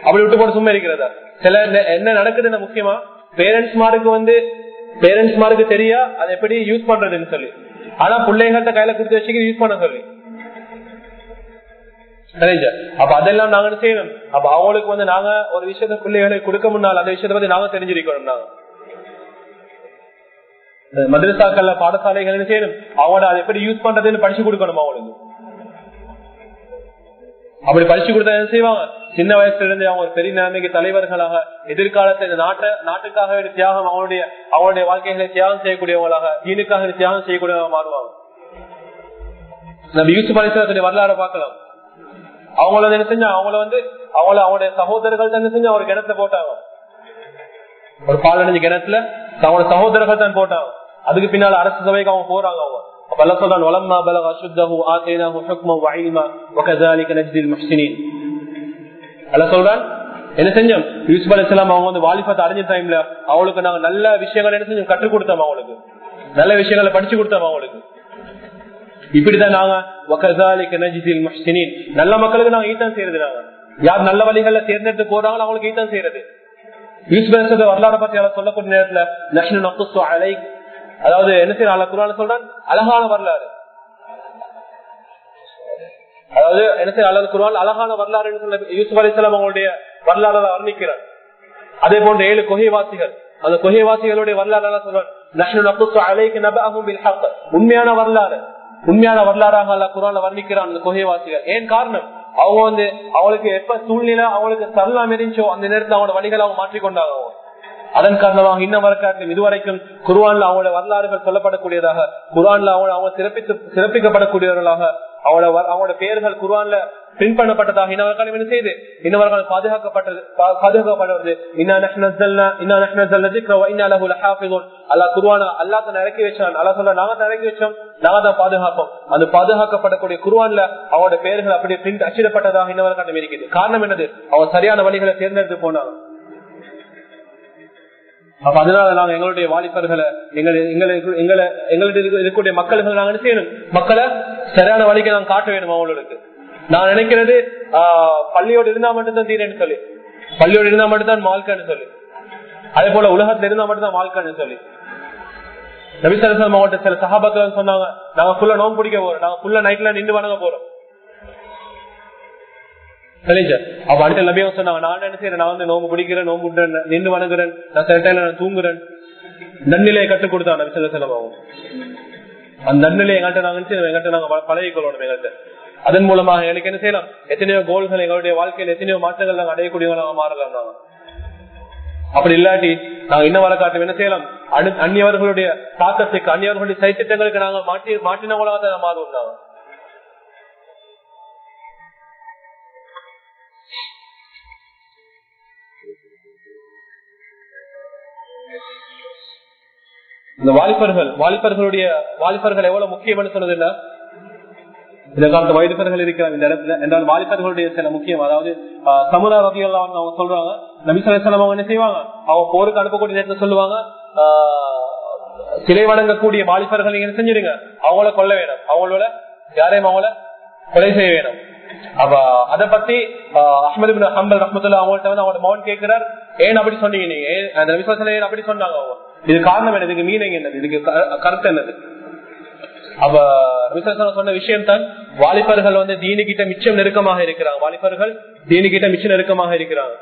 அப்படி விட்டு போட்டு சும்மா இருக்கிறதா? சில என்ன நடக்குதுன்னு முக்கியமா பேரண்ட்ஸ் மாருக்கு வந்து பேரண்ட்ஸ் மாருக்கு தெரியா? அதை எப்படி யூஸ் பண்றதுன்னு சொல்லி. ஆனா பிள்ளைங்கள்ட்ட கையில கொடுத்து வச்சுக்க யூஸ் பண்ண சொல்லி. அப்ப அதெல்லாம் நாங்க என்ன செய்யணும்? அப்ப அவங்களுக்கு வந்து நாங்க ஒரு விஷயத்த பிள்ளைகளை கொடுக்க முன்னால் அந்த விஷயத்தை பத்தி நாங்க தெரிஞ்சிருக்கணும் நாங்க. மதரசாக்கள்ல பாடசாலைகள் என்ன செய்யணும்? அவங்கள அதை எப்படி யூஸ் பண்றதுன்னு படிச்சு கொடுக்கணும் அவங்களுக்கு. அப்படி படிச்சு கொடுத்தா என்ன செய்வாங்க? சின்ன வயசுல இருந்து அவங்க பெரிய நிலைமைக்கு தலைவர்களாக எதிர்காலத்தை இந்த நாட்டை நாட்டுக்காக தியாகம் அவங்களுடைய அவங்களுடைய வாழ்க்கைகளை தியாகம் செய்யக்கூடியவங்களாக தீனுக்காக தியாகம் செய்யக்கூடியவங்க மாறுவாங்க. நம்ம யூஸ் அலிஸ்லாத்துடைய வரலாறு பார்க்கலாம். அவங்கள வந்து என்ன செஞ்சா அவங்கள வந்து அவங்கள அவங்களுடைய சகோதரர்கள் தான் என்ன செஞ்சு அவர் கிணத்துல போட்டாங்க. ஒரு பாலடைஞ்ச கிணத்துல அவங்களோட சகோதரர்கள் தான் போட்டாங்க. அதுக்கு பின்னால அரசு சபைக்கு அவங்க போறாங்க அவங்க. அப்ப சொல்றான் வலம்மா பலக அசுத்தஹு ஆத்தேனாஹு ஹுக்ம வஇல்மா வகஸாலிக நஜ்தில் சொல்றான் என்ன செஞ்சோம்? யூசுப் அலைஹிஸ்ஸலாம் அவங்க வந்து வாலிபத்தை அடைஞ்ச டைம்ல அவளுக்கு நாங்க நல்ல விஷயங்கள் என்ன செஞ்சோம்? கற்றுக் கொடுத்தோம் அவங்களுக்கு. நல்ல விஷயங்களை படிச்சு கொடுத்தோம் அவங்களுக்கு. இப்படிதான் நாங்க வகஸாலிக நஜ்தில் முஹ்சினீன். நல்ல மக்களுக்கு நாங்க ஈட்டம் செய்யறது நாங்க. யார் நல்ல வழிகள்ல தேர்ந்தெடுத்து போறாங்களோ அவங்களுக்கு ஈட்டம் செய்யறது. யூசுப் அலைஹிஸ்ஸலாம் வரலாறு பத்தி சொல்லக்கூடிய நேரத்துல நஷ்ணு நக்குஸ்ஸு அலைக் அதாவது என்ன செய்யற குரான் சொல்றான் அழகான வரலாறு. அதாவது என்ன செய்ய அல்லது குரான் அழகான வரலாறு சொல்ல யூசுப் அலிஸ்லாம் அவங்களுடைய வரலாறு வர்ணிக்கிறார். அதே போன்ற ஏழு கொகைவாசிகள் அந்த கொகைவாசிகளுடைய வரலாறு சொல்றான் உண்மையான வரலாறு உண்மையான வரலாறாக அல்ல குரான வர்ணிக்கிறான் அந்த கொகைவாசிகள். ஏன் காரணம்? அவங்க வந்து அவங்களுக்கு எப்ப சூழ்நிலை அவங்களுக்கு சரலாம் எரிஞ்சோ அந்த நேரத்தில் அவங்களோட வழிகளை அவங்க மாற்றிக்கொண்டாங்க அதன் காரணமாக இன்ன வரக்காட்டிலும் இதுவரைக்கும் குர்வான்ல அவங்களோட வரலாறுகள் சொல்லப்படக்கூடியதாக குர்வான்ல அவங்க அவங்க சிறப்பித்து சிறப்பிக்கப்படக்கூடியவர்களாக அவங்களோட அவங்களோட பெயர்கள் குர்வான்ல பிரிண்ட் பண்ணப்பட்டதாக இன்னவர்கள் என்ன செய்து? இன்னவர்கள் பாதுகாக்கப்பட்டது பாதுகாக்கப்படுவது. இன்னா நஷ்னல் இன்னா நஷ்னல் அல்லா குருவான அல்லா தான் இறக்கி வச்சான். அல்லா சொல்ல நாங்க தான் இறக்கி வச்சோம் நாங்க தான் பாதுகாப்போம். அந்த பாதுகாக்கப்படக்கூடிய குருவான்ல அவனோட பெயர்கள் அப்படியே பிரிண்ட் அச்சிடப்பட்டதாக இன்னவர்கள் இருக்குது. காரணம் என்னது? அவன் சரியான வழிகளை தேர்ந்தெடுத்து போனாங்க. அப்ப அதனால நாங்க எங்களுடைய வாலிபர்களை எங்களை எங்களை எங்களை எங்களுடைய இருக்கக்கூடிய மக்களுக்கு நாங்க செய்யணும்? மக்களை சரியான வழிக்கு நாங்க காட்ட வேணும் அவங்களுக்கு. நான் நினைக்கிறது ஆஹ், பள்ளியோடு இருந்தா மட்டும்தான் தீரன்னு சொல்லி. பள்ளியோடு இருந்தா மட்டும்தான் வாழ்க்கைன்னு சொல்லி. அதே போல உலகத்துல இருந்தா மட்டும்தான் வாழ்க்கைன்னு சொல்லி. நபிசரசன் மாவட்ட சில சகாபத்துல சொன்னாங்க நாங்க ஃபுல்லா நோம்பு பிடிக்க போறோம். நாங்க ஃபுல்லா நைட்ல நின்று வணங்க போறோம். அப்ப அடுத்த நபியும் சொன்னாங்க நான் என்ன நான் வந்து நோம்பு பிடிக்கிறேன் நோம்பு நின்று வணங்குறேன் நான் சில டைம்ல நான் தூங்குறேன். நன்னிலையை கற்றுக் கொடுத்தான் நபிசல்ல செலவாகும் அந்த நன்னிலை எங்கள்கிட்ட நாங்க நினைச்சு எங்கள்கிட்ட நாங்க பழகிக்கொள்ளணும் எங்கள்கிட்ட அதன் மூலமாக எனக்கு என்ன செய்யலாம்? எத்தனையோ கோல்கள் எங்களுடைய வாழ்க்கையில் எத்தனையோ மாற்றங்கள் நாங்க அடையக்கூடியவங்களாக மாறலாம் நாங்க. அப்படி இல்லாட்டி நாங்க இன்னும் வர காட்டும் என்ன செய்யலாம்? அடு- அந்நியவர்களுடைய தாக்கத்துக்கு அந்நியவர்களுடைய சைத்திட்டங்களுக்கு நாங்க மாற்றி மாற்றினவங்களாக தான் மாறுவோம் நாங்கள் இந்த வாலிபர்கள் வாலிபர்களுடைய வாலிபர்கள் எவ்வளவு முக்கியம் சொன்னது என்ன இந்த காலத்து வயதுபர்கள் இருக்கிறாங்க இந்த இடத்துல என்றால் வாலிபர்களுடைய சில முக்கியம் அதாவது சமுதாய வகைகள் அவங்க சொல்றாங்க நபிசலம் அவங்க என்ன செய்வாங்க? அவங்க போருக்கு அனுப்பக்கூடிய நேரத்தில் சொல்லுவாங்க ஆஹ், சிலை வணங்கக்கூடிய வாலிபர்கள் நீங்க என்ன செஞ்சிருங்க? அவங்கள கொல்ல வேணும். அவங்களோட யாரையும் அவங்கள கொலை செய்ய வேணும். அப்ப அத பத்தி அஹமது அஹ்மது ஹம்பல் ரஹமத்துல்லா அவங்கள்ட்ட வந்து அவங்களோட மௌன் கேட்கிறார். ஏன் அப்படி சொன்னீங்க நீங்க? ஏன் அந்த விசுவாசம் ஏன் அப்படி சொன்னாங்க அவங்க? இது காரணம் என்ன இதுக்கு மீனிங் என்னது? இதுக்கு க- கருத்து என்னது? அவ விசேஷம் சொன்ன விஷயம் தான் வாலிபர்கள் வந்து தீனி கிட்ட மிச்சம் நெருக்கமாக இருக்கிறாங்க. வாலிபர்கள் தீனி கிட்ட மிச்சம் நெருக்கமாக இருக்கிறாங்க.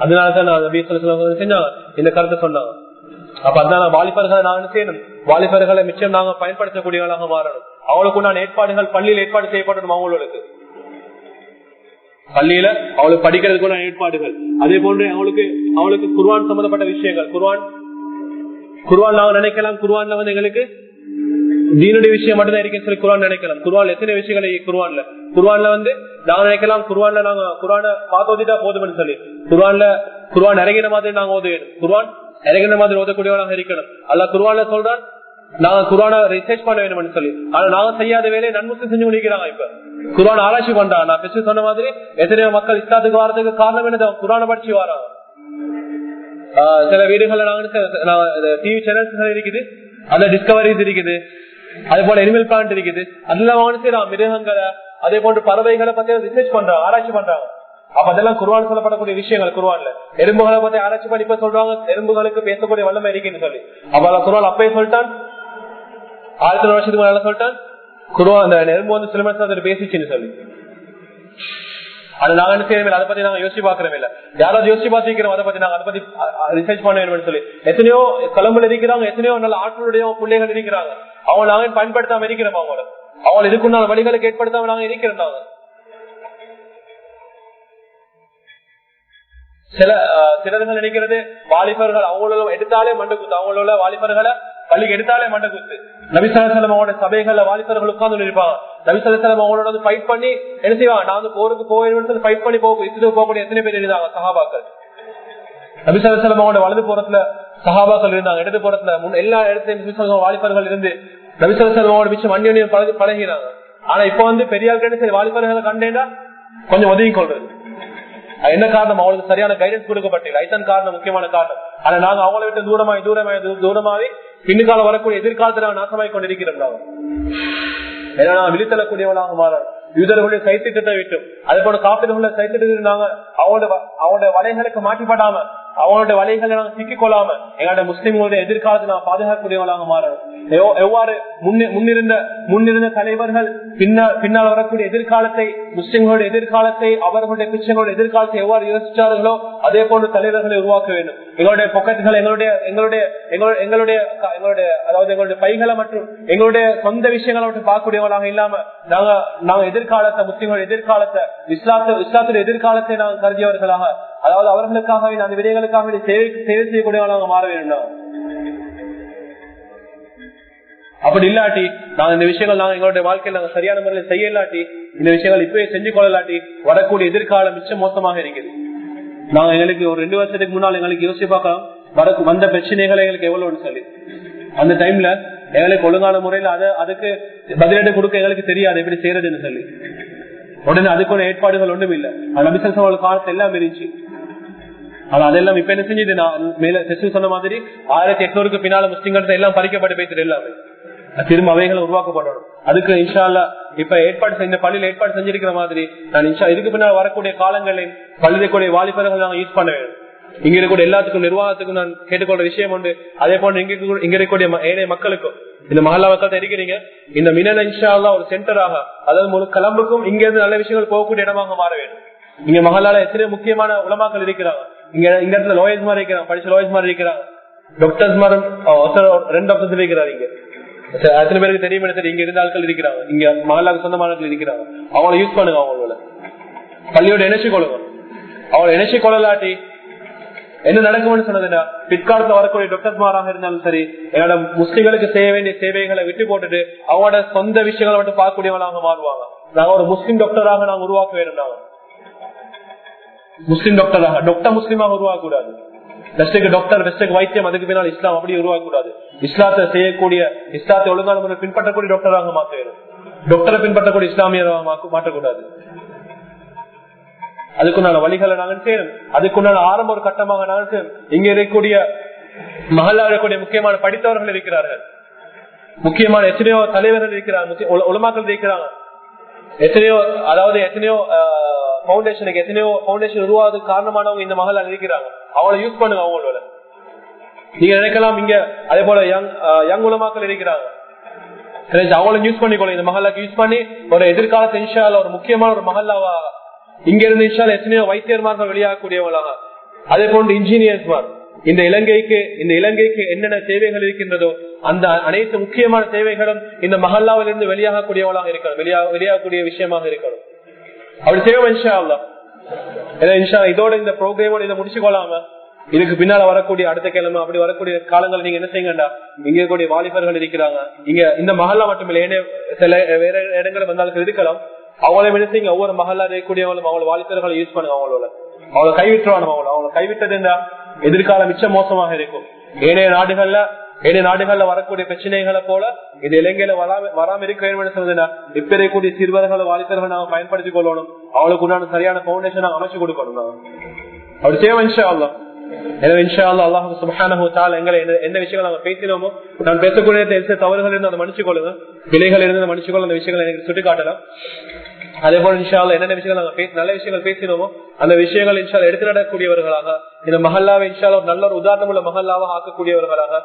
அதனாலதான் நான் செஞ்சாங்க. இந்த கருத்தை சொன்னாங்க. அப்ப அதான் வாலிபர்களை நான் செய்யணும்? வாலிபர்களை மிச்சம் நாங்க பயன்படுத்தக்கூடியவர்களாக மாறணும். அவளுக்கு நான் ஏற்பாடுகள் பள்ளியில் ஏற்பாடு செய்யப்படணும் அவங்களுக்கு. பள்ளியில அவளுக்கு படிக்கிறதுக்கு ஏற்பாடுகள். அதே போன்று அவளுக்கு அவளுக்கு குர்வான் சம்பந்தப்பட்ட விஷயங்கள். குர்வான் குருவான் நாங்க நினைக்கலாம் குருவான்ல வந்து எங்களுக்கு தீனுடைய விஷயம் மட்டும்தான் இருக்குன்னு சொல்லி குருவான் நினைக்கலாம். குருவான் எத்தனை விஷயங்கள் குருவான்ல குருவான்ல வந்து நாங்க நினைக்கலாம் குருவான்ல நாங்க குருவான பார்த்து ஓதிட்டா போதும்னு சொல்லி. குருவான்ல குருவான் இறங்கின மாதிரி நாங்க ஓத குருவான் இறங்கின மாதிரி ஓதக்கூடியவனாக இருக்கணும். அல்ல குருவான்ல சொல்றான் நாங்க குர்ஆன ரிசர்ச் பண்ண வேணும்னு சொல்லி. ஆனா நாங்க செய்யாத வேலையை நன்முசம் செஞ்சு முடிக்கிறாங்க இப்ப. குர்ஆன் ஆராய்ச்சி பண்றான். நான் பெற்று சொன்ன மாதிரி எத்தனையோ மக்கள் இஸ்லாத்துக்கு வரதுக்கு காரணம் என்னது? குர்ஆனை படிச்சு வராங்க சில வீடுகள்ல நாங்க டிவி சேனல்ஸ் இருக்குது அந்த டிஸ்கவரிஸ் இருக்குது அதே போல எனிமல் பிளான்ட் இருக்குது அதெல்லாம் அவங்க செய்யறாங்க மிருகங்களை அதே போன்ற பறவைகளை பத்தி ரிசர்ச் பண்றாங்க ஆராய்ச்சி பண்றாங்க அப்ப அதெல்லாம் குருவான் சொல்லப்படக்கூடிய விஷயங்கள் குருவான்ல எறும்புகளை பத்தி ஆராய்ச்சி பண்ணி இப்ப சொல்றாங்க. எறும்புகளுக்கு பேசக்கூடிய வல்லமை இருக்குன்னு சொல்லி. அப்ப குருவான் அப்பயே சொல்லிட்டான் ஆயிரத்தி வருஷத்துக்கு மேல சொல்லிட்டான் குருவான் அந்த எறும்பு வந்து சில மணி பேசிச்சுன்னு சொல்லி அது நாங்க என்ன செய்யணும் அதை பத்தி நாங்க யோசிச்சு பாக்குறோம் இல்ல. யாராவது யோசிச்சு பாத்திருக்கிறோம் அதை பத்தி நாங்க அதை பத்தி ரிசர்ச் பண்ண வேணும்னு சொல்லி. எத்தனையோ கொலம்புல இருக்கிறாங்க எத்தனையோ நல்ல ஆட்களுடைய பிள்ளைகள் இருக்கிறாங்க. அவங்க நாங்க பயன்படுத்தாம இருக்கிறோம் அவங்கள? அவங்க இதுக்குண்டான வழிகளுக்கு ஏற்படுத்தாம நாங்க இருக்கிறோம் நாங்க சில அஹ், நினைக்கிறது வாலிபர்கள் அவங்களோட எடுத்தாலே மண்டு குத்து. அவங்களோட வாலிபர்களை பள்ளிக்கு எடுத்தாலே மண்டை குத்து நபிசலம் சபைகள்ல வாலிபர்கள் உட்கார்ந்து இருப்பாங்க நபிசலம் அவங்களோட வந்து ஃபைட் பண்ணி என்ன செய்வாங்க? நான் வந்து போருக்கு போயிருந்தது ஃபைட் பண்ணி போக இத்தனை போகக்கூடிய எத்தனை பேர் இருந்தாங்க சகாபாக்கள் நபிசலம் அவங்களோட வலது போறத்துல சகாபாக்கள் இருந்தாங்க. இடது புறத்துல முன் எல்லா இடத்துலயும் வாலிபர்கள் இருந்து நபிசலம் அவங்களோட மிச்சம் அந்யோன்யம் பழகி பழகிறாங்க ஆனா இப்ப வந்து பெரியார்கள் என்ன சரி வாலிபர்களை கண்டேன்னா கொஞ்சம் ஒதுங்கி கொள்றது. என்ன காரணம்? அவங்களுக்கு சரியான கைடன்ஸ் கொடுக்கப்பட்டிല്ല அதுதான் காரணம் முக்கியமான காரணம். ஆனா நாங்க அவளை விட்டு தூரமாய் தூரமாய் தூரமாவே பின்னுக்கால வரக்கூடிய எதிர்காலத்துல அவன் நாசமாய் கொண்டிருக்கிறோம் நாங்க. ஏன்னா நான் விழித்தள்ளக்கூடியவனாக மாறோம் யூதர்களுடைய சைத்திட்டத்தை விட்டு அதே போல காப்பிர்களுடைய சைத்திட்டத்தை நாங்க அவங்களோட வ- அவங்களோட வலைகளுக்கு மாட்டிப்படாம அவங்களுடைய வலைகளை நாங்க சிக்கிக் கொள்ளாம எங்களுடைய முஸ்லிம்களுடைய எதிர்காலத்தை நான் பாதுகாக்கக்கூடியவங்களாக மாறணும். எவ்வாறு முன்னே- முன்னிருந்த முன்னிருந்த தலைவர்கள் பின்னால் பின்னால் வரக்கூடிய எதிர்காலத்தை முஸ்லிம்களுடைய எதிர்காலத்தை அவர்களுடைய கிறிஸ்டியங்களுடைய எதிர்காலத்தை எவ்வாறு யோசிச்சார்களோ அதே போன்ற தலைவர்களை உருவாக்க வேண்டும். எங்களுடைய பொக்கெட்டுகள் எங்களுடைய எங்களுடைய எங்களுடைய எங்களுடைய அதாவது எங்களுடைய பைகளை மற்றும் எங்களுடைய சொந்த விஷயங்களை மட்டும் பார்க்கக்கூடியவளாக இல்லாம நாங்க நாங்க எதிர்காலத்தை முஸ்லிம்களுடைய எதிர்காலத்தை இஸ்லாத்து இஸ்லாத்துடைய எதிர்காலத்தை நாங்கள் கருதியவர்களாக அதாவது அவர்களுக்காக அந்த விதைகளுக்காக சேவை சேவை செய்யக்கூடியவர்களாக மாற வேண்டும் அப்படி இல்லாட்டி நாங்க இந்த விஷயங்கள் நாங்க எங்களுடைய வாழ்க்கையில் நாங்க சரியான முறையில் செய்ய இல்லாட்டி இந்த விஷயங்கள் இப்பவே செஞ்சு கொள்ளலாட்டி வரக்கூடிய எதிர்காலம் மிச்சம் மோசமாக இருக்குது நாங்க எங்களுக்கு ஒரு ரெண்டு வருஷத்துக்கு முன்னால் எங்களுக்கு யோசிச்சு பார்க்கலாம் வந்த பிரச்சனைகள் எங்களுக்கு எவ்வளவுன்னு சொல்லி. அந்த டைம்ல எங்களுக்கு ஒழுங்கான முறையில அதை அதுக்கு பதிலீடு கொடுக்க எங்களுக்கு தெரியாது எப்படி செய்யறதுன்னு சொல்லி. உடனே அதுக்கான ஏற்பாடுகள் ஒன்றும் இல்ல நபிசல் காலத்தை எல்லாம் இருந்துச்சு. ஆனா அதெல்லாம் இப்ப என்ன செஞ்சது? நான் மேல செசு சொன்ன மாதிரி ஆயிரத்தி எட்நூறுக்கு பின்னால முஸ்லிம்கள் எல்லாம் பறிக்கப்பட்டு போயிட்டு எல்லாமே திரும்ப அவைகளை உருவாக்கப்படணும். அதுக்கு இன்ஷால்லா இப்ப ஏற்பாடு செஞ்ச பள்ளியில் ஏற்பாடு செஞ்சிருக்கிற மாதிரி நான் இன்ஷா இதுக்கு பின்னால் வரக்கூடிய காலங்களில் பள்ளிக்கூடிய வாலிபர்கள் நாங்கள் யூஸ் பண்ண வேண்டும். இங்க இருக்கக்கூடிய எல்லாத்துக்கும் நிர்வாகத்துக்கும் நான் கேட்டுக்கொண்ட விஷயம் உண்டு. அதே போன்ற இங்க இருக்க- இங்க இருக்கக்கூடிய ஏழை மக்களுக்கும். இந்த மகளா மக்கள் இருக்கிறீங்க. இந்த மினல் இன்ஷால்லா ஒரு சென்டராக அதாவது முழு கிளம்புக்கும் இங்க இருந்து நல்ல விஷயங்கள் போகக்கூடிய இடமாக மாற வேண்டும். இங்க மகளால எத்தனை முக்கியமான உலமாக்கள் இருக்கிறாங்க? இங்க இந்த இடத்துல லோயர்ஸ் மாதிரி இருக்கிறான் படிச்ச லோயர்ஸ் மாதிரி இருக்கிறான். டாக்டர்ஸ் மாதிரி ரெண்டு டாக்டர்ஸ் இருக்கிறாரு இங்க. சரி, பேருக்கு தெரியும் தெரியும் இங்க இருந்த ஆட்கள் இருக்கிறாங்க. இங்க மகளாக சொந்தமான ஆட்கள் இருக்கிறாங்க. அவங்கள யூஸ் பண்ணுங்க அவங்களோட. பள்ளியோட இணைச்சி கொள்ளுங்க அவங்கள இணைச்சி கொள்ளலாட்டி என்ன நடக்கும்னு சொன்னதுன்னா பிற்காலத்துல வரக்கூடிய டாக்டர்மாராக இருந்தாலும் சரி என்னோட முஸ்லிம்களுக்கு செய்ய வேண்டிய சேவைகளை விட்டு போட்டுட்டு அவங்களோட சொந்த விஷயங்களை மட்டும் பார்க்கக்கூடியவங்களாக மாறுவாங்க. நாங்க ஒரு முஸ்லீம் டாக்டராக நாங்க உருவாக்க வேண்டும் நாங்க முஸ்லீம் டாக்டராக டாக்டர் முஸ்லீமாக உருவாக்க கூடாது வெஸ்டுக்கு டாக்டர் வெஸ்டுக்கு வைத்தியம் அதுக்கு பின்னால் இஸ்லாம் அப்படி உருவாக்க கூடாது இஸ்லாத்தை செய்யக்கூடிய இஸ்லாத்தை ஒழுங்கான முறை பின்பற்றக்கூடிய டாக்டராக மாற்ற டாக்டரை பின்பற்றக்கூடிய இஸ்லாமியராக மாற்றக்கூடாது. அதுக்குண்டான வழிகளை நாங்கள் செய்யணும். அதுக்குண்டான ஆரம்ப ஒரு கட்டமாக நாங்கள் செய்யணும். இங்க இருக்கக்கூடிய மகளாக இருக்கக்கூடிய முக்கியமான படித்தவர்கள் இருக்கிறார்கள். முக்கியமான எத்தனையோ தலைவர்கள் இருக்கிறார்கள் உலமாக்கள் இருக்கிறாங்க. எத்தனையோ அதாவது எத்தனையோ பவுண்டேஷனுக்கு எத்தனையோ பவுண்டேஷன் உருவாவதுக்கு காரணமானவங்க இந்த மகள் இருக்கிறாங்க. அவங்கள யூஸ் பண்ணுங்க அவங்களோட. நீங்க நினைக்கலாம் இங்க அதே போல யங் யங் உலமாக்கள் இருக்கிறாங்க. சரி, அவங்கள யூஸ் பண்ணிக்கொள்ள இந்த மகளாக்கு யூஸ் பண்ணி ஒரு எதிர்காலத்தை இன்ஷால ஒரு முக்கியமான ஒரு மகளாவா இங்க இருந்து இன்ஷால எத்தனையோ வைத்தியர்மார்கள் வெளியாகக்கூடியவங்களாக. அதே போன்று இன்ஜினியர்ஸ்மார் இந்த இலங்கைக்கு இந்த இலங்கைக்கு என்னென்ன தேவைகள் இருக்கின்றதோ அந்த அனைத்து முக்கியமான தேவைகளும் இந்த மஹல்லாவில் இருந்து வெளியாகக்கூடியவங்களாக இருக்கணும். வெளியாக வெளியாகக்கூடிய விஷயமாக இருக்கணும். அப்படி செய்வோம் இன்ஷா அல்லா ஏன்னா இன்ஷா இதோட இந்த ப்ரோக்ராமோட இதை முடிச்சுக்கொள்ளாம இதுக்கு பின்னால வரக்கூடிய அடுத்த கிழமை அப்படி வரக்கூடிய காலங்கள் நீங்க என்ன செய்யுங்கடா இங்க கூடிய வாலிபர்கள் இருக்கிறாங்க. இங்க இந்த மஹல்லா மட்டுமில்ல ஏனே சில வேற இடங்கள் வந்தாலும் இருக்கலாம். அவங்கள என்ன செய்யுங்க? ஒவ்வொரு மஹல்லா இருக்கக்கூடியவங்களும் அவங்களோட வாலிபர்களை யூஸ் பண்ணுங்க அவங்களோட. அவங்கள கைவிட்டுருவாங்க அவங்கள. அவங்கள கைவிட்டது என்ன? எதிர்காலம் மிச்சம் மோசமாக இருக்கும். ஏனைய நாடுகள்ல ஏனைய நாடுகள்ல வரக்கூடிய பிரச்சனைகளை போல இது இலங்கையில வராம வராம இருக்க வேண்டும் சொல்லுதுன்னா இப்ப இருக்கக்கூடிய சிறுவர்கள் வாலிபர்கள் நாங்க பயன்படுத்திக் கொள்ளணும். அவளுக்கு உண்டான சரியான பவுண்டேஷன் அமைச்சு கொடுக்கணும் நாங்க அப்படி செய்வோம் இன்ஷா அல்லாஹ் எனவே இன்ஷா அல்லாஹ் அல்லாஹ் சுப்ஹானஹு தஆலா எங்களை என்ன- விஷயங்கள் நாங்க பேசினோமோ நான் பேசக்கூடிய தவறுகள் இருந்து அதை மன்னிச்சு கொள்ளுங்க. விலைகள் இருந்து மன்னிச்சு கொள்ள அந்த விஷயங்களை எனக்கு சுட்டி அதே போல இன்ஷால என்னென்ன விஷயங்கள் நாங்க நல்ல விஷயங்கள் பேசினோமோ அந்த விஷயங்கள் இன்ஷால எடுத்து நடக்கக்கூடியவர்களாக இந்த மஹல்லாவை இன்ஷால ஒரு நல்ல ஒரு உதாரணம் உள்ள மஹல்லாவாக ஆக்கக்கூடியவர்களாக